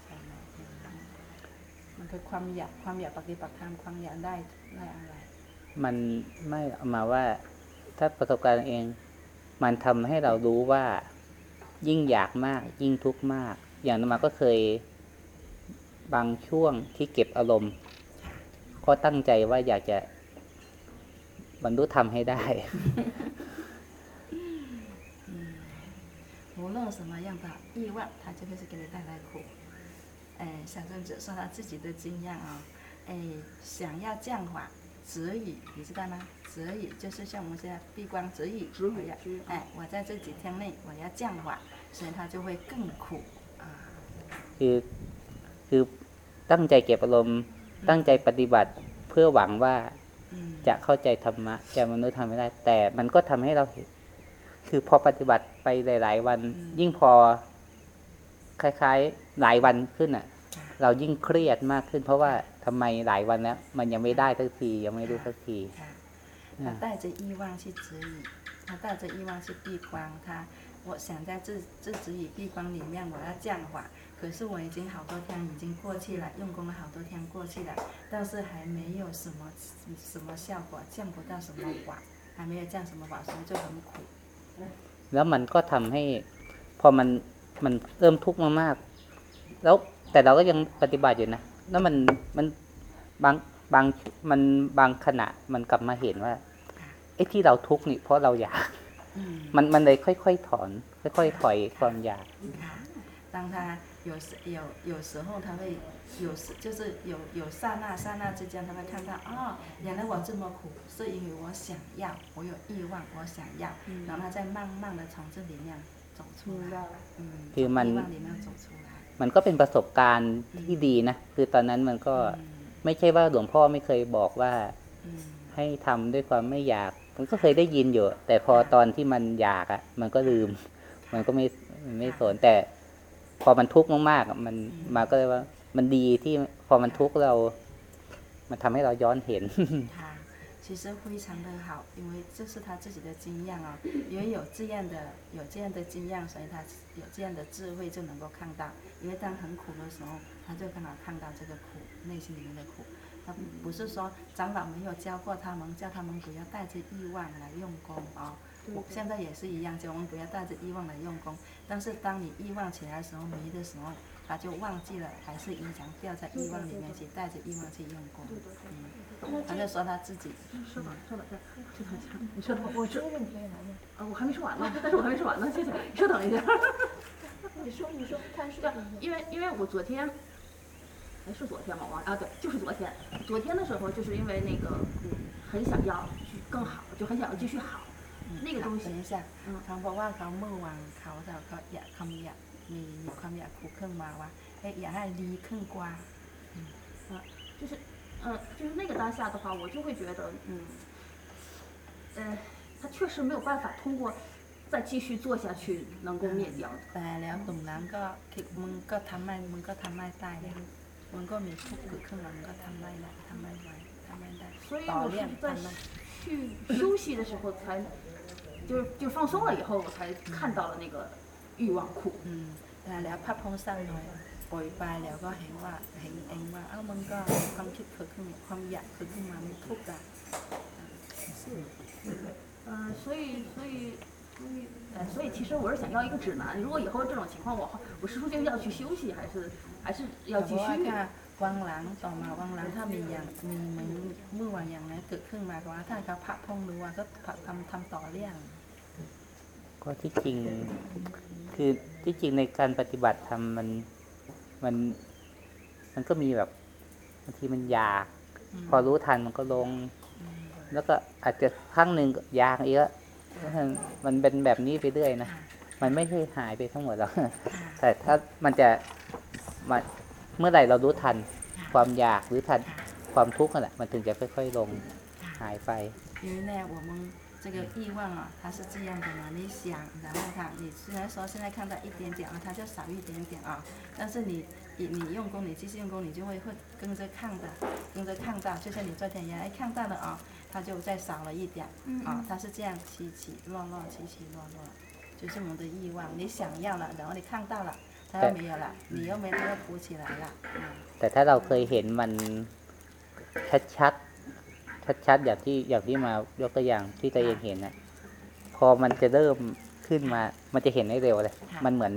ไห มมันคือความอยากความอยากปฏิบัติธรรมความอยากได้ได้อะไร มันไม่เอามาว่า ถ้าประสบการณ์เอง มันทำให้เรารู้ว่า ยิ่งอยากมาก ยิ่งทุกข์มาก อย่างนนมาก็เคย บางช่วงที่เก็บอารมณ์ ก็ตั้งใจว่าอยากจะบรรลุธรรมให้ได้ 无论什么样的欲望，它就会是给你带来苦。 哎，小郑子说他自己的经验啊，哎，想要降法止语，你知道吗？止语就是像我们现在闭关止语，止语我要止语哎，我在这几天内我要降法，所以他就会更苦啊。 คือคือตั้งใจเก็บอารมณ์ ตั้งใจปฏิบัติเพื่อหวังว่า 嗯， จะเข้าใจธรรมะจะมนุษย์ทำไม่ได้ แต่มันก็ทำให้เราเห็น คือพอปฏิบัติไปหลาย ๆ วัน ยิ่งพอ คล้าย ๆ หลายวันขึ้นอ่ะ เรายิ่งเครียดมากขึ้น เพราะว่าทำไมหลายวันแล้ว มันยังไม่ได้สักที ยังไม่รู้สักที 啊，他带着欲望去止语，他带着欲望去闭关，他我想在这这止语闭关里面我要降法，可是我已经好多天已经过去了，用功了好多天过去了，但是还没有什么什么效果，降不到什么法，还没有降什么法，所以就很苦。 แล้วมันก็ทำให้ พอมันมันเริ่มทุกข์มากๆ แล้ว แต่เราก็ยังปฏิบัติอยู่นะ แล้วมันมันบางบางมันบางขณะมันกลับมาเห็นว่าไอ้ที่เราทุกข์นี่เพราะเราอยาก 嗯， มันมันเลยค่อยๆถอน ค่อยๆถอยความอยาก 啊，当他有时有有时候他会有时就是有有刹那刹那之间，他会看到哦，原来我这么苦，是因为我想要，我有欲望，我想要，然后他再慢慢的从这里面走出来，明白了。嗯，คือมัน 从欲望里面走出来， 来。 มันก็เป็นประสบการณ์ที่ดีนะ คือตอนนั้นมันก็ไม่ใช่ว่าหลวงพ่อไม่เคยบอกว่าให้ทำด้วยความไม่อยาก มันก็เคยได้ยินอยู่ แต่พอตอนที่มันอยากอะ่ะ มันก็ลืม มันก็ไม่ไม่สนแต่ พอมันทุกข์มากๆมันมาก็เลยว่า มันดีที่พอมันทุกข์เรา มันทำให้เราย้อนเห็น 其实非常的好，因为这是他自己的经验啊，因为有这样的有这样的经验，所以他有这样的智慧就能够看到。因为当很苦的时候，他就刚好看到这个苦，内心里面的苦。他不是说长老没有教过他们，叫他们不要带着欲望来用功啊、我现在也是一样，叫我们不要带着欲望来用功。但是当你欲望起来的时候，迷的时候，他就忘记了，还是依然掉在欲望里面去，带着欲望去用功。嗯，他就说他自己，稍等，稍等一下，稍等一下，你稍等，我这个问题可以来吗？啊，我还没说完呢，但是我还没说完呢，谢谢，你稍等一下。你说，你说，看是对，因为因为我昨天，哎，是昨天吗？我忘了啊，对，就是昨天。昨天的时候，就是因为那个，嗯，很想要去更好，就很想要继续好。那个东西等一下 อืม เขาบอกว่าเขาเมื่อวานเขาแต่เขาอยากคำอยากมีมีความอยากผูกเครื่องมาว่าให้อยากให้ดีขึ้นกว่า 就是， 嗯，就是那个当下的话，我就会觉得，嗯，呃，他确实没有办法通过再继续做下去能够灭掉的。 แต่แล้วตรงนั้นก็คิดมึงก็ทำไม่มึงก็ทำไม่ได้แล้วมึงก็มีทุกข์เกิดขึ้นมามึงก็ทำไม่ได้ทำไม่ไหวทำไม่ได้ 所以 ต่อ 我 เลี่ยง 是在 ทำไม่ 去休息的时候才，就是就放松了以后，我才看到了那个欲望苦。 อืมแต่แล้ว พับพงสั้นหน่อยปล่อยไปแล้วก็เห็นว่าเห็นเองว่าเอ้ามึงก็มีความคิดเกิดขึ้นความอยากเกิดขึ้นมามีทุกข์อะ 嗯，所以所以所以，呃，所以其实我是想要一个指南。如果以后这种情况，我我是不是要去休息，还是还是要 แต่ 继 ว่า 续？ ถ้าวังหลังต่อมาวังหลังถ้ามีอย่างมีเหมือนเมื่อวันอย่างนั้นเกิดขึ้นมาว่าถ้าเขาพับพงรู้ว่าก็ทำทำต่อเลี่ยง ก็ที่จริง คือที่จริงในการปฏิบัติธรรมมัน มันมันก็มีแบบบางทีมันอยาก พอรู้ทันมันก็ลง แล้วก็อาจจะครั้งหนึ่งอยากเยอะมันเป็นแบบนี้ไปเรื่อยนะมันไม่ใช่หายไปทั้งหมดหรอกแต่ถ้ามันจะมันเมื่อไหร่เรารู้ทัน ความอยากหรือทันความทุกข์นั่นแหละมันถึงจะค่อยๆลงหายไปนี่แน่ว่ามึง 这个欲望啊，它是这样的嘛，你想，然后它，你虽然说现在看到一点点啊，它就少一点点啊，但是你你你用功，你继续用功，你就会会跟着看的，跟着看到，就像你昨天原来看到了啊，它就再少了一点啊，它是这样起起落落，起起落落，就是我们的欲望，你想要了，然后你看到了，它又没有了，你又没它又浮起来了，啊， แต่ถ้าเราเคยเห็นมันชัดๆ ชัดๆ อย่างที่อย่างที่มายกตัวอย่างที่ตัวเองเห็นนะพอมันจะเริ่มขึ้นมา มันจะเห็นได้เร็วเลย มันเหมือน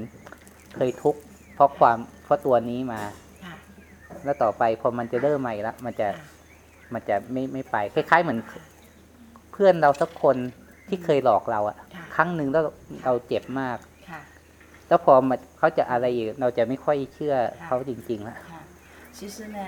เคยทุกข์เพราะความเพราะตัวนี้มา ค่ะ แล้วต่อไปพอมันจะเริ่มใหม่ละมันจะมันจะไม่ไม่ไป คล้าย ๆ เหมือน เพื่อนเราสักคนที่เคยหลอกเราอะ ค่ะ ครั้งหนึ่งแล้วเราเจ็บมาก ค่ะ แล้วพอมันเขาจะอะไรอีกเราจะไม่ค่อยเชื่อเขาจริงๆละ 看，其实呢，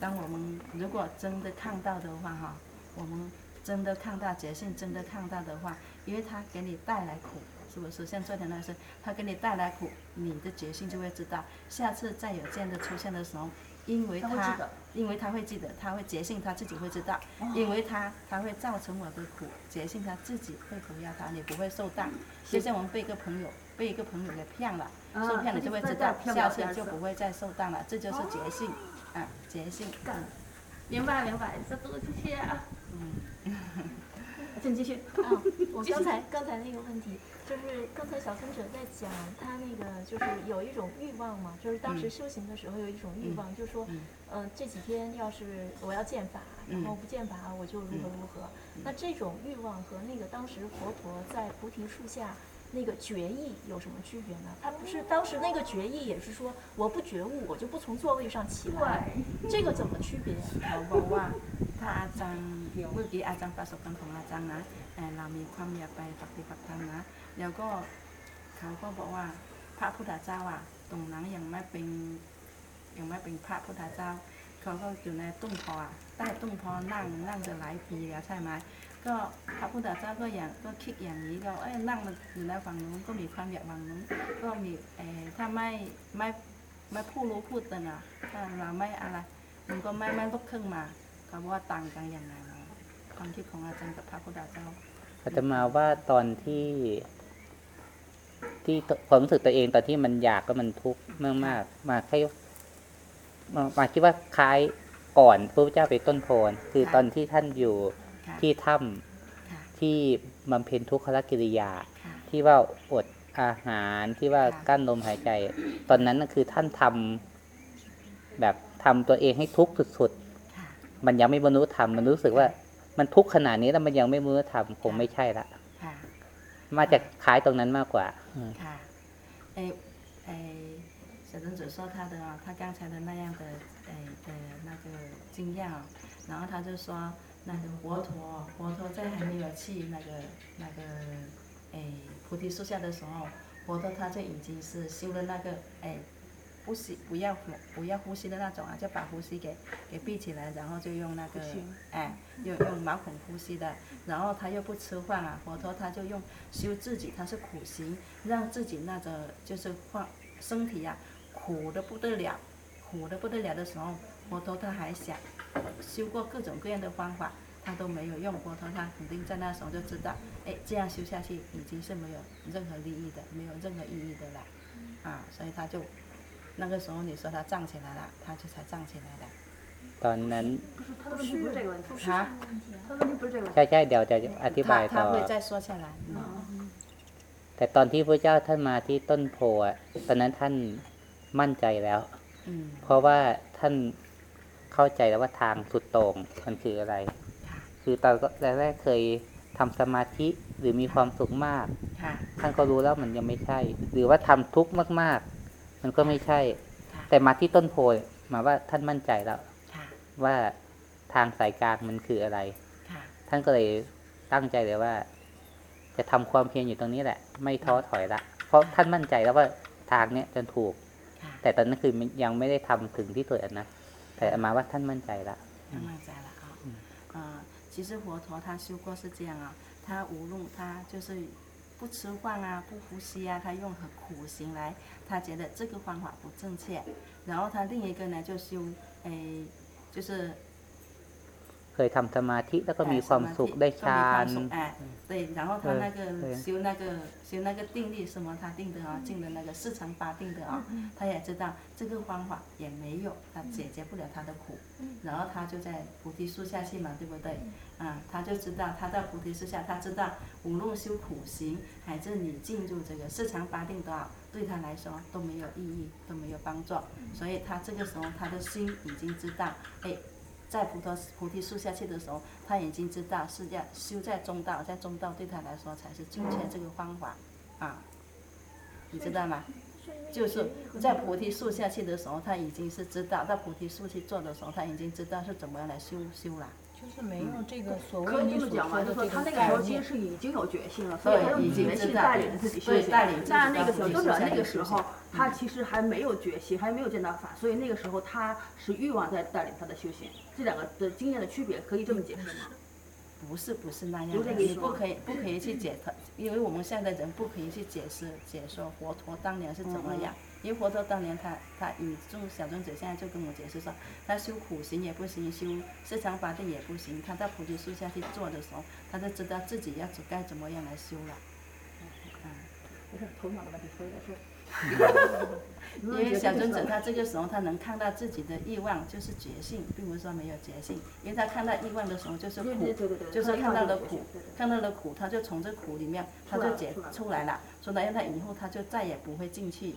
当我们如果真的看到的话，哈，我们真的看到觉性，真的看到的话，因为它给你带来苦，是不是？像昨天那是，它给你带来苦，你的觉性就会知道，下次再有这样的出现的时候，因为它因为他会记得，他会觉性，他自己会知道，因为他他会造成我的苦，觉性他自己会不要他，你不会受当。就像我们被一个朋友被一个朋友给骗了，啊受骗了就会知道，下次就不会再受当了，这就是觉性，啊，觉性。干，明白明白，这多谢谢啊。嗯，[LAUGHS] 请继续。啊，我刚才刚才那个问题，就是刚才小孙者在讲他那个就是有一种欲望嘛，就是当时嗯修行的时候有一种欲望，就是说嗯，呃，这几天要是我要见法，然后嗯不见法我就如何如何。那这种欲望和那个当时佛陀在菩提树下那个决意有什么区别呢？他不是当时那个决意也是说我不觉悟，我就不从座位上起来，这个怎么区别？ เขาบอกว่าถ้าอาจารย์เมื่อกี้อาจารย์ประสบการณ์ของอาจารย์นะเอ่อเรามีความอยากไปปฏิบัติธรรมนะ แล้วก็เขาก็บอกว่าพระพุทธเจ้าอ่ะตรงนั้นยังไม่เป็นยังไม่เป็นพระพุทธเจ้า เขาก็อยู่ในตุ้มพออะใต้ตุ้มพอนั่งนั่งจะหลายปีแล้วใช่ไหม ก็พระพุทธเจ้าก็อย่างก็คิดอย่างนี้ก็เอ้ยนั่งอยู่ในฝั่งนู้นก็มีความอยากฝั่งนู้นก็มีเอ่อถ้าไม่ไม่ไม่ผู้รู้พูดแต่นะถ้าเราไม่อะไร มันก็ไม่ไม่ลุกขึ้นมาเขาบอกว่าต่างกันอย่างไรเนาะความคิดของอาจารย์กับพระพุทธเจ้าอาตมาว่าตอนที่ ที่ความรู้สึกตัวเองตอนที่มันอยากก็มันทุกข์มากมากๆมาแค่มามาคิดว่าคล้ายก่อนพระพุทธเจ้าไปต้นโพนคือตอนที่ท่านอยู่ค่ะ ที่ถ้ ค่ะ ำที่บำเพ็ญทุกขกิริยา ค่ะ ที่ว่าอดอาหารที่ว่า ค่ะ กั้นลมหายใจ ตอนนั้นน่ะคือท่านทำแบบทำตัวเองให้ทุกข์สุด ค่ะ ๆ มันยังไม่บรรลุธรรมมันรู้สึกว่ามันทุกข์ขนาดนี้แล้วมันยังไม่บรรลุธรรมคงไม่ใช่ละ ค่ะ มาจากคล้ายตรงนั้นมากกว่าอืม ค่ะ，哎哎，小曾子说他的啊，他刚才的那样的哎的那个经验啊，然后他就说 那个佛陀，佛陀在还没有去那个那个哎菩提树下的时候，佛陀他就已经是修了那个哎。不吸不要呼不要呼吸的那种啊，就把呼吸给给闭起来，然后就用那个哎用用毛孔呼吸的，然后他又不吃饭啊，佛陀他就用修自己，他是苦行，让自己那个就是放身体呀、苦的不得了，苦的不得了的时候，佛陀他还想修过各种各样的方法，他都没有用。佛陀他肯定在那时候就知道，哎，这样修下去已经是没有任何利益的，没有任何意义的了，啊，所以他就那个时候你说他站起来了，他就才站起来的。 ตอนนั้น 不是他的问题不是这个问题，啊，他的问题不是这个问题。 ใช่ใช่เดี๋ยวจะอธิบาย 他 ต่อ 他会再说下来。嗯 แต่ตอนที่พระเจ้าท่านมาที่ต้นโพธิ์อะตอนนั้นท่านมั่นใจแล้ว 嗯 เพราะว่าท่าน เข้าใจแล้วว่าทางสุดโต่งมันคืออะไรค่ะคือตอนแรกๆเคยทำสมาธิหรือมีความสุขมากค่ะท่านก็รู้แล้วมันยังไม่ใช่ หรือว่าทำทุกข์มาก ๆ มันก็ไม่ใช่ค่ะแต่มาที่ต้นโพธิ์หมายว่าท่านมั่นใจแล้วค่ะว่าทางสายกลางมันคืออะไรค่ะท่านก็เลยตั้งใจเลยว่า จะทำความเพียรอยู่ตรงนี้แหละ ไม่ท้อถอยละ เพราะท่านมั่นใจแล้วว่าทางเนี้ยจะถูกค่ะแต่ตอนนั้นคือมันยังไม่ได้ทำถึงที่สุดอะนะ แต่อามาว่าท่านมั่นใจละ 要慢下来啊。呃，其实佛陀他修过是这样啊，他无论他就是不吃饭啊，不呼吸啊，他用很苦行来，他觉得这个方法不正确。然后他另一个呢就修，诶，就是 เค ยทำสมาธิแล้วก็มี 哎 ความ 什么 สุข 地 ได้ 都没 ฌาน 放松哎，对，然后他对那个对修那个修那个定力什么他定的啊，进的那个四常八定的啊，他也知道这个方法也没有，他解决不了他的苦，然后他就在菩提树下去嘛，对不对？啊，他就知道他到菩提树下，他知道无论修苦行还是你进入这个四常八定多少，对他来说都没有意义，都没有帮助，所以他这个时候他的心已经知道，哎， 在菩提菩提树下去的时候，他已经知道是要修在中道，在中道对他来说才是正确这个方法啊，你知道吗？就是在菩提树下去的时候，他已经是知道到菩提树去做的时候，他已经知道是怎么样来修修了。就是没有这个所可以谓你所这么讲吧，说的这就说他那个时。候其实是已经有决心了，所以他用已经决心带领着自己修行。对带领自己但那个到自己小周转修下去那个时候，他其实还没有决心，还没有见到法，所以那个时候他是欲望在带领他的修行。这两个的经验的区别可以这么解释吗？不是不是那样的，你不可以不可以去解他，因为我们现在人不可以去解释解说佛陀当年是怎么样，因为佛陀当年他他以众小尊者现在就跟我解释说，他修苦行也不行，修四常八定也不行，他到菩提树下去做的时候，他就知道自己要该怎么样来修了。嗯不是头脑的问题，所以来说。因为小尊者他这个时候他能看到自己的欲望就是觉性，并不是说没有觉性，因为他看到欲望的时候就是苦就是看到了苦看到了苦，他就从这苦里面他就解出来了出来了，出来他以后他就再也不会进去，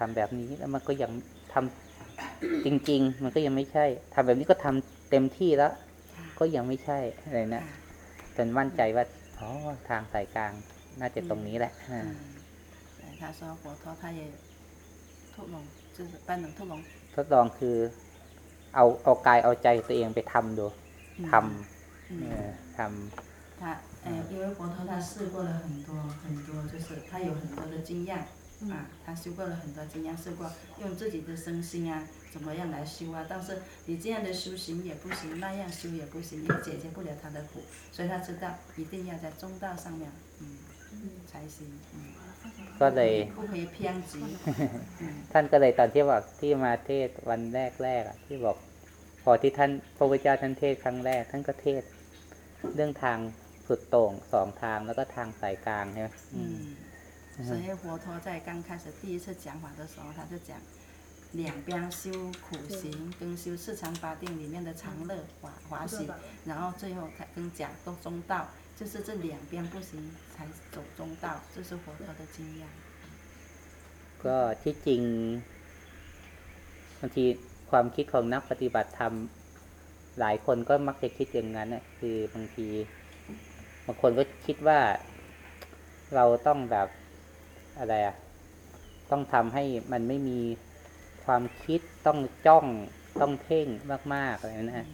ทำแบบนี้แล้วมันก็ยังทำจริง ๆ มันก็ยังไม่ใช่ทำแบบนี้ก็ทำเต็มที่แล้ว ก็ยังไม่ใช่อะไรนะจนมั่นใจว่าอ๋อทางสายกลาง น่าจะตรงนี้แหละอ่า 嗯，对，他说佛陀他也透龙，就是班能透龙， ทดลองคือ เอาเอากายเอาใจตัวเองไปทำดูทำเออทำ 他呃，因为佛陀他试过了很多很多，就是他有很多的经验 啊，他修过了很多经验，试过用自己的身心啊， 怎么样来修啊，但是你这样的修行也不行，那样修也不行，也解决不了他的苦，所以他知道一定要在中道上面，嗯，才行，嗯， ก็เลย 不可以偏激，嗯 ท่านก็เลยตอนที่บอกที่มาเทศวันแรกแรกๆอะที่บอก พอที่ท่านพระพุทธเจ้าท่านเทศครั้งแรก ท่านก็เทศ เรื่องทางสุดโต่งสองทางแล้วก็ทางสายกลางใช่ไหม อืม 嗯，所以佛陀在刚开始第一次讲法的时候，他就讲两边修苦行跟修四禅八定里面的常乐华华喜，然后最后才跟讲都中道，就是这两边不行才走中道，这是佛陀的经验。 ก็ที่จริงบางทีความคิดของนักปฏิบัติธรรม หลายคนก็มักจะคิดอย่างนั้นนะคือบางทีบางคนก็คิดว่าเราต้องแบบ อะไรอะต้องทำให้มันไม่มีความคิดต้องจ้องต้องเพ่งมากๆอะไรนะ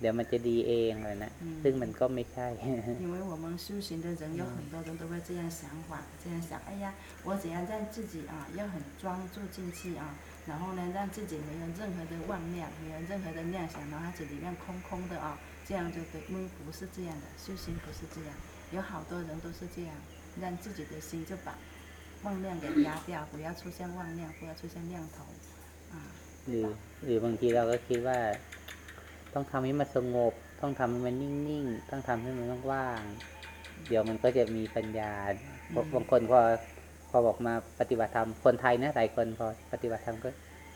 เดี๋ยวมันจะดีเองอะไรนะ อืม ซึ่งมันก็ไม่ใช่ 因为我们修行的人有很多人都会这样想法，这样想，哎呀，我只要让自己啊要很专注进去啊，然后呢让自己没有任何的妄念，没有任何的念想，脑子里面空空的啊，这样就对，嗯，不是这样的，修行不是这样，有好多人都是这样，让自己的心就把 妄念给压掉，不要出现妄念，不要出现念头，啊， หรือหรือบางทีเราก็คิดว่า ต้องทำให้มันสงบ ต้องทำให้มันนิ่งๆ ต้องทำให้มันว่างๆเดี๋ยวมันก็จะมีปัญญาบางบางคนพอพอบอกมาปฏิบัติธรรมคนไทยนะหลายคนพอปฏิบัติธรรมก็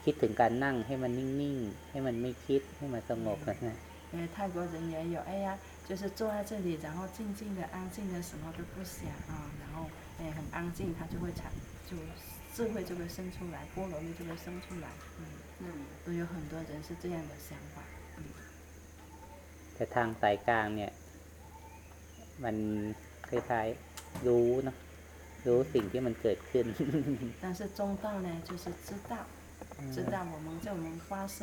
คิดถึงการนั่งให้มันนิ่งๆ ให้มันไม่คิดให้มันสงบนะ 因为泰国人也有，哎呀，就是坐在这里，然后静静的、安静的，什么都不想啊，然后 哎很安静，他就会产，就智慧就会生出来，波罗蜜就会生出来，嗯，嗯，都有很多人是这样的想法，嗯， แต่ทางสายกลางเนี่ย มันคล้ายๆรู้เนอะรู้สิ่งที่มันเกิดขึ้น [LAUGHS] 但是中道呢，就是知道，知道我们在我们发生，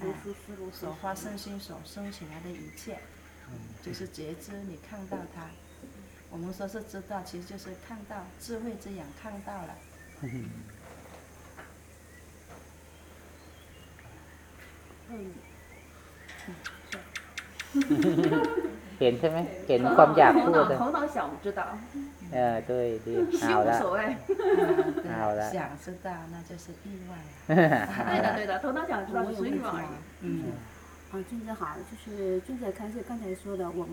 如啊，实思如实所发生心所生起来的一切，就是觉知，你看到它。 我们说是知道，其实就是看到智慧之眼看到了。 เห็นใช่ไหมเห็นความอยากพูด 头 เลย 脑头脑想知道， เออด้วย[LAUGHS] ดี 心 เอา 无 ละ 所谓。对好了想知道那就是意外[LAUGHS] 啊。对的对的，头脑想知道只是欲望而已。嗯，啊，君子好，就是君子开始刚才说的，我们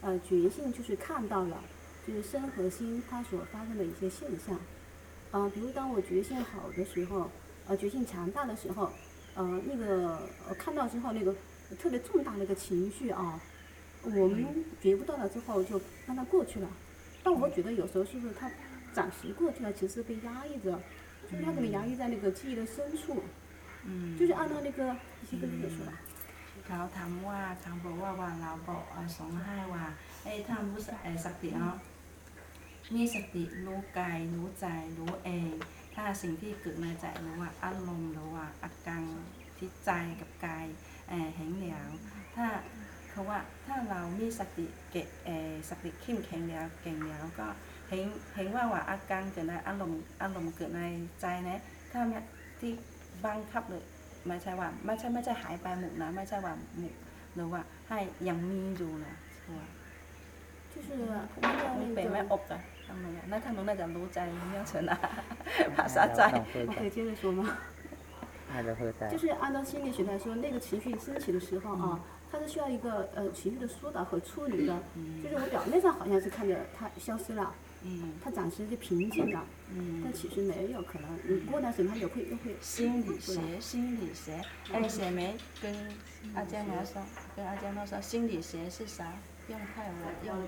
呃觉性就是看到了，就是身和心它所发生的一些现象，啊、比如当我觉性好的时候，呃觉性强大的时候，呃那个呃看到之后那个特别重大的一个情绪啊，我们觉不到了之后就让它过去了，但我觉得有时候是不是它暂时过去了，其实被压抑着，就是它可能压抑在那个记忆的深处，嗯，就是按照那个一些跟的说吧。 เขาถามว่าเขาบอกว่าว่าเราบอกสองห้าว่าไอ้ท่ารู้สึกสติเนาะมีสติรู้กายรู้ใจรู้เอง ถ้าสิ่งที่เกิดในใจรือว่าอารมณ์หรือว่าอาการที่ใจกับกายเอ่อเห็นแล้วถ้าเขาว่าถ้าเรามีสติเกะสติเข้มแข็งแล้วเก่งแล้วก็เห็นเห็นว่าว่าอาการเกิดในอารมณ์อารมณ์เกิดในใจนะถ้าที่บังคับเลย ไม่ใช่ว่าไม่ใช่ไม่ใช่หายไปหมดนะไม่ใช่ว่าหมดหรือว่าให้ยังมีอยู่นะชัวร์ 就是按照 ไม่ 那 เป็น 个 ไม่อบอะทำไมอะนั่นทำมึงน่าจะรู้ใจเรื่องชนะ ภาษาใจ ลองพูด 我 กั 可 น 以接着说吗？ ให้เราพูดได้ 就是按照心理学来说，那个情绪升起的时候啊，它是需要一个呃情绪的疏导和处理的。就是我表面上好像是看着它消失了， 嗯它暂时就平静了，但嗯，其实没有可能，你过段时间它也会又会心理学心理学，哎，姐妹跟阿江来说，跟阿江说，心理学是啥？用泰文用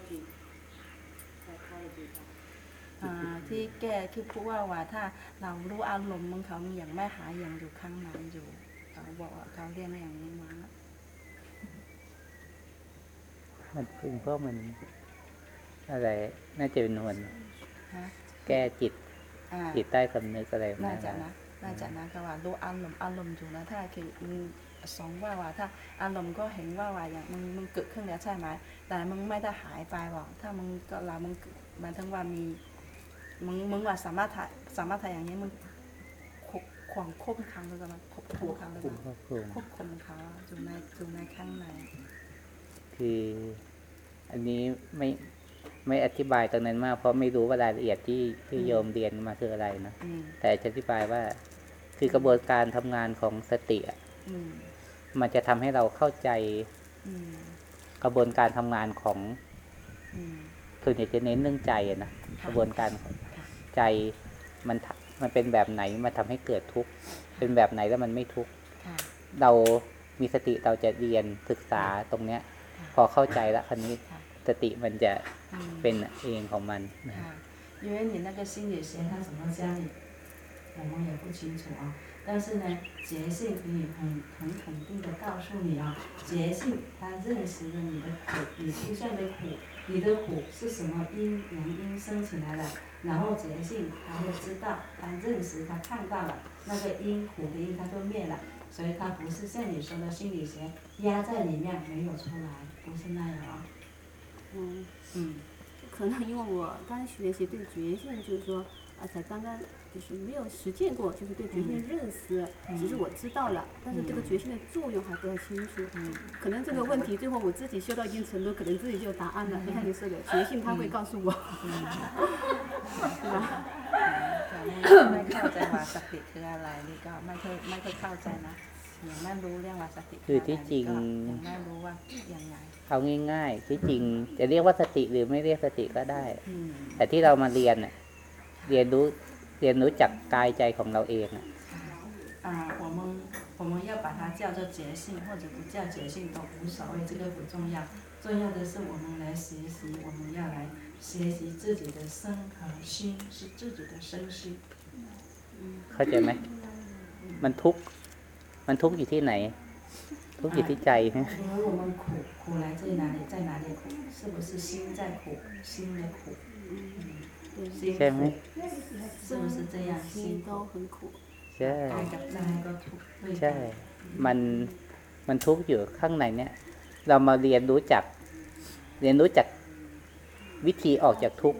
อ่าที่แก้คือพูดว่าว่าถ้าเรารู้อารมณ์มันเขามีอย่างไม่หายอย่างอยู่ข้างในอยู่เขาบอกว่าเขาเรียนอย่างนี้มา มันเป็นเพราะมัน อะไร น่าจะเป็นวันฮะแก้จิตอ่าจิตใต้สำนึกอะไรแบบน่านั้นจะนะนะน่าจะนะก็ว่ารู้อารมณ์อารมณ์อยู่นะถ้าคือมึงสองว่าว่าถ้าอารมณ์ก็เห็นว่าว่าอย่างมึงมึงเกิดขึ้นแล้วใช่ไหมแต่มึงไม่ได้หายไปหรอกถ้ามึงก็เรามึงหมายถึงว่ามีมึงมึงว่าสามารถถ่ายสามารถถ่ายอย่างนี้มึงคความควบคังก็จะมาควบคุมเขาแล้วควบคุมควบคุมเขาอยู่ในอยู่ในข้างในคืออันนี้ไม่ ไม่อธิบายตรงนั้นมาก เพราะไม่รู้ว่ารายละเอียดที่ที่โยมเรียนมาคืออะไรนะอืมแต่จะอธิบายว่าคือกระบวนการทำงานของสติอะอืมมันจะทำให้เราเข้าใจอืมกระบวนการทำงานของอืมส่วนใหญ่จะเน้นเรื่องใจอะนะกระบวนการของใจมันทำมันเป็นแบบไหนมาทำให้เกิดทุกข์เป็นแบบไหนแล้วมันไม่ทุกข์ค่ะเรามีสติเราจะเรียนศึกษาตรงเนี้ย พอเข้าใจแล้วคันนี้ค่ะ สติมันจะ 嗯， เป็นเองของมัน 啊，因为你那个心理学它怎么教你，我们也不清楚啊。但是呢，觉性可以很很肯定的告诉你啊，觉性它认识了你的苦，你出现的苦，你的苦是什么因原因生起来的，然后觉性它会知道，它认识，它看到了那个因苦的因，它就灭了。所以它不是像你说的心理学压在里面没有出来，不是那样啊。 嗯，嗯可能因为我刚学习对觉性，就是说啊，才刚刚就是没有实践过，就是对觉性认识，只是我知道了，但是这个觉性的作用还不太清楚。嗯可能这个问题最后我自己修到一定程度，可能自己就有答案了。就像你说的，觉性它会告诉我，[LAUGHS] 嗯。是吧？ไม่เข้าใจว่าสติคืออะไรนี่ก็ไม่เคยไม่เคยเข้าใจนะยังไม่รู้เรื่องว่าสติ คือที่จริง ก็ยังไม่รู้ว่ายังไง [LAUGHS] เอาง่ายๆ ที่จริงจะเรียกว่าสติหรือไม่เรียกสติก็ได้ อืม แต่ที่เรามาเรียนเนี่ยเรียนรู้เรียนรู้จักกายใจของเราเองอะ 啊，我们我们要把它叫做觉性，或者不叫觉性都无所谓，这个不重要。重要的是我们来学习，我们要来学习自己的身和心，是自己的身心。 เข้าใจไหมมันทุกข์มันทุกข์อยู่ที่ไหน ทุกข์อยู่ที่ใจนะ 因为我们苦苦来自于哪里，在哪里苦？是不是心在苦？心的苦。嗯，心 ใช่ไหม 是不是这样？心心都很苦。 ใช่ กายกับใจก็ทุกข์ด้วย ใช่ กัน มันมันทุกข์อยู่ข้างในเนี่ย เรามาเรียนรู้จัก เรียนรู้จักวิธีออกจากทุกข์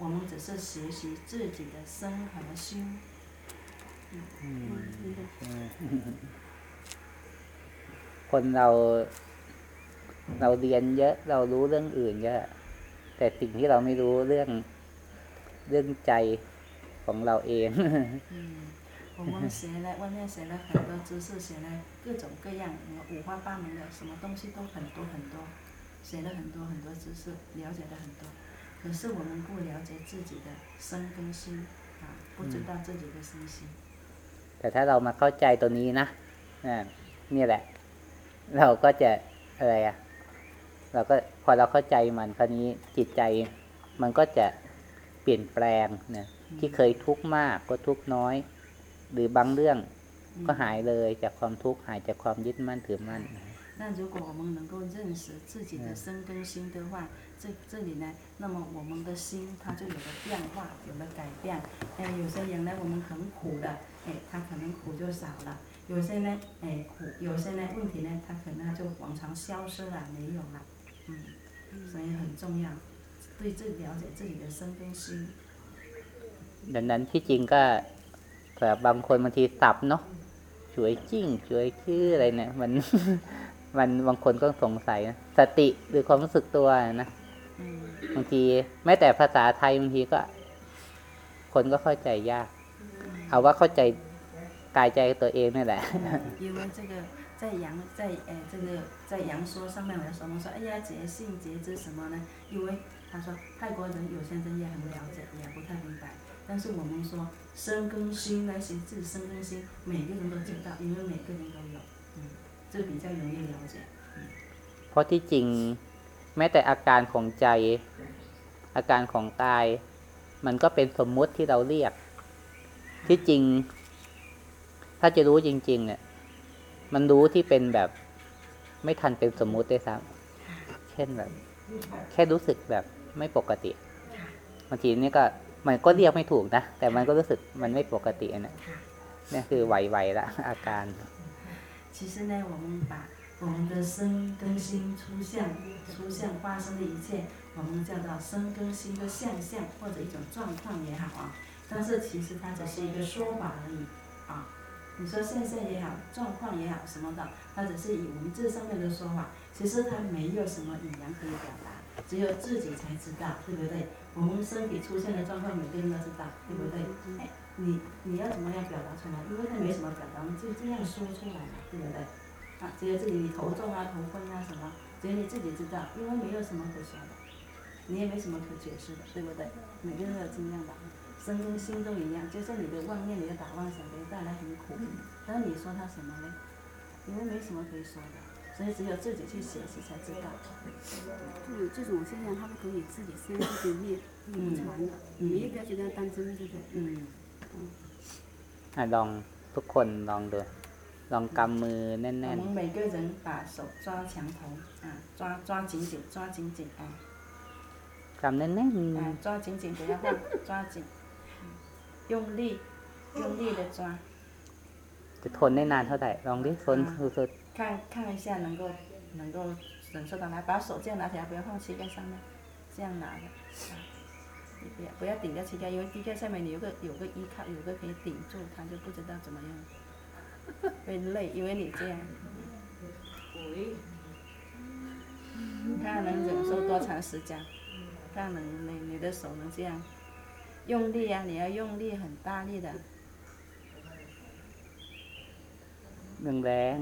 我们只是学习自己的身和心。嗯，明白。 คนเรา เราเรียนเยอะ เรารู้เรื่องอื่นเยอะ แต่สิ่งที่เราไม่รู้เรื่องเรื่องใจของเราเอง 嗯，我们学了外面学了很多知识，学了各种各样五花八门的，什么东西都很多很多，学了很多很多知识，了解了很多。 可是我们不了解自己的身跟心啊，不知道自己的身心。 แต่ถ้าเรามาเข้าใจตัวนี้นะอ่านี่แหละ เราก็จะอะไรอะเราก็พอเราเข้าใจมันคราวนี้จิตใจ มันก็จะเปลี่ยนแปลงนะที่เคยทุกข์มากก็ทุกข์น้อย หรือบางเรื่องก็หายเลยจากความทุกข์หายจากความยึดมั่นถือมั่น 那如果我们能够认识自己的身跟心的话， 这这里呢，那么我们的心它就有了变化，有了改变。哎，有些人呢，我们很苦的，哎，他可能苦就少了；有些呢，哎苦，有些呢问题呢，他可能就往常消失了，没有了。嗯，所以很重要，对自了解自己的身跟心。 ดังนั้นที่จริงก็แบบบางคนบางทีสับเนาะช่วยจิ้งช่วยชื่ออะไรเนี่ย มัน มันบางคนก็สงสัยนะสติหรือความรู้สึกตัวนะ 嗯 บางทีแม้แต่ภาษาไทยบางทีก็ คนก็เข้าใจยาก เอาว่าเข้าใจกายใจตัวเองนี่แหละ 因为这个在阳在诶这个在阳说上面来说，我们说哎呀觉性觉知什么呢？因为他说泰国人有些人也很了解，也不太明白。但是我们说身跟心来学自己身跟心，每个人都知道，因为每个人都有，嗯，这比较容易了解。 เพราะที่จริง แม้แต่อาการของใจ อาการของกาย มันก็เป็นสมมุติที่เราเรียก ที่จริง ถ้าจะรู้จริง ๆ เนี่ย มันรู้ที่เป็นแบบ ไม่ทันเป็นสมมุติด้วยซ้ำเช่นแบบ แค่รู้สึกแบบไม่ปกติบางทีนี่ก็มันก็เรียกไม่ถูกนะ แต่มันก็รู้สึกมันไม่ปกตินะนี่คือไหวๆละอาการ 其实呢，我们把 我们的生更新出现、出现发生的一切，我们叫做生更新的现象或者一种状况也好啊。但是其实它只是一个说法而已啊。你说现象也好，状况也好什么的，它只是以文字上面的说法，其实它没有什么语言可以表达，只有自己才知道，对不对？我们身体出现的状况，每个人都知道，对不对？哎，你你要怎么样表达出来？因为它没什么表达，我们就这样说出来嘛，对不对？啊，只有自己你头重啊、头昏啊什么，只有你自己知道，因为没有什么可说的，你也没什么可解释的，对不对？每个人都有经验的，身跟心都一样，就像你的妄念、你的打妄想给你带来很苦，但是你说它什么呢？因为没什么可以说的，所以只有自己去学习才知道。就有这种现象，它是可以自己生自己灭，不传的。你也不要觉得当真，对不对？嗯， อ่ะลองทุกคนลองดู ลองกำมือแน่ 我 น 们每个人把手抓墙头啊，抓抓紧紧，抓紧紧啊。 ๆกำแน่น 啊，抓紧紧，不要放，抓紧，用力，用力的抓， ๆจะทนได้นานเท่าไหร่ ลองดิทนสุด 看看一下能够能够忍受到来，把手这样拿起来，不要放膝盖上面，这样拿的，啊，你不要不要顶在膝盖，因为膝盖下面你有个有个依靠，有个可以顶住，它就不知道怎么用， [LAUGHS] 会累，因为你这样，看能忍受多长时间，看能你你的手能这样用力啊，你要用力很大力的。 ๆแรง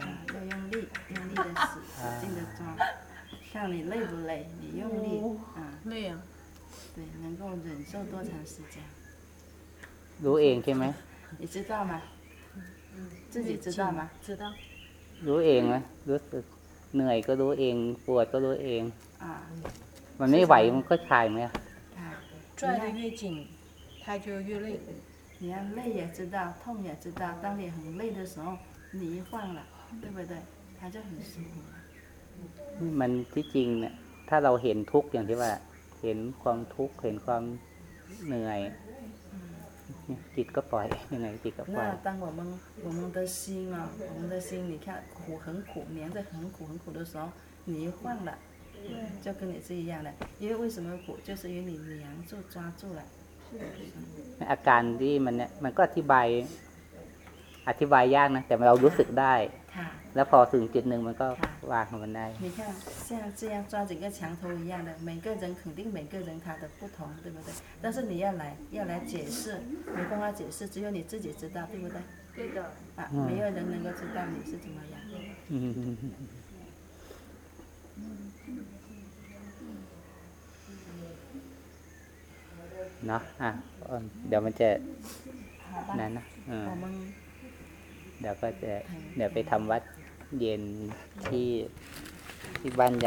啊，要用力，用力的使使劲的抓，看你累不累，你用力啊，累啊，对，能够忍受多长时间， ๆรู้เองใช่ไหม [LAUGHS] 你知道吗？ 自己知道吗？知道。 รู้เองไหมรู้สึกเหนื่อยก็รู้เอง ปวดก็รู้เอง 啊 มันไม่ไหวมันก็คลายไหมอะ 啊，拽得越紧，它就越累。你要累也知道，痛也知道，当你很累的时候，你一放了，对不对？它就很舒服了。 มันที่จริงเนี่ย ถ้าเราเห็นทุกข์อย่างที่ว่า เห็นความทุกข์ เห็นความเหนื่อยเนี่ย จิตก็ปล่อย ยังไงจิตก็ปล่อย 那当我们我们的心啊，我们的心，你看苦很苦，黏着很苦很苦的时候，你一换了，就跟你是一样的。因为为什么苦，就是因为你黏住抓住了。 อาการที่มันเนี่ย มันก็อธิบาย อธิบายยากนะ แต่เรารู้สึกได้ ค่ะ แล้วพอถึงจุดหนึ่งมันก็วางของมันได้ 你看像这样抓紧个墙头一样的，每个人肯定每个人他的不同，对不对？但是你要来要来解释，没办法解释，只有你自己知道，对不对？对的。啊，没有人能够知道你是怎么样。 อืมเนาะอ่ะเอิ่มเดี๋ยวมันจะ 好吧 นั่นนะอืม 我们 เดี๋ยวก็จะเดี๋ยวไปทำวัดเย็นที่ที่บ้าน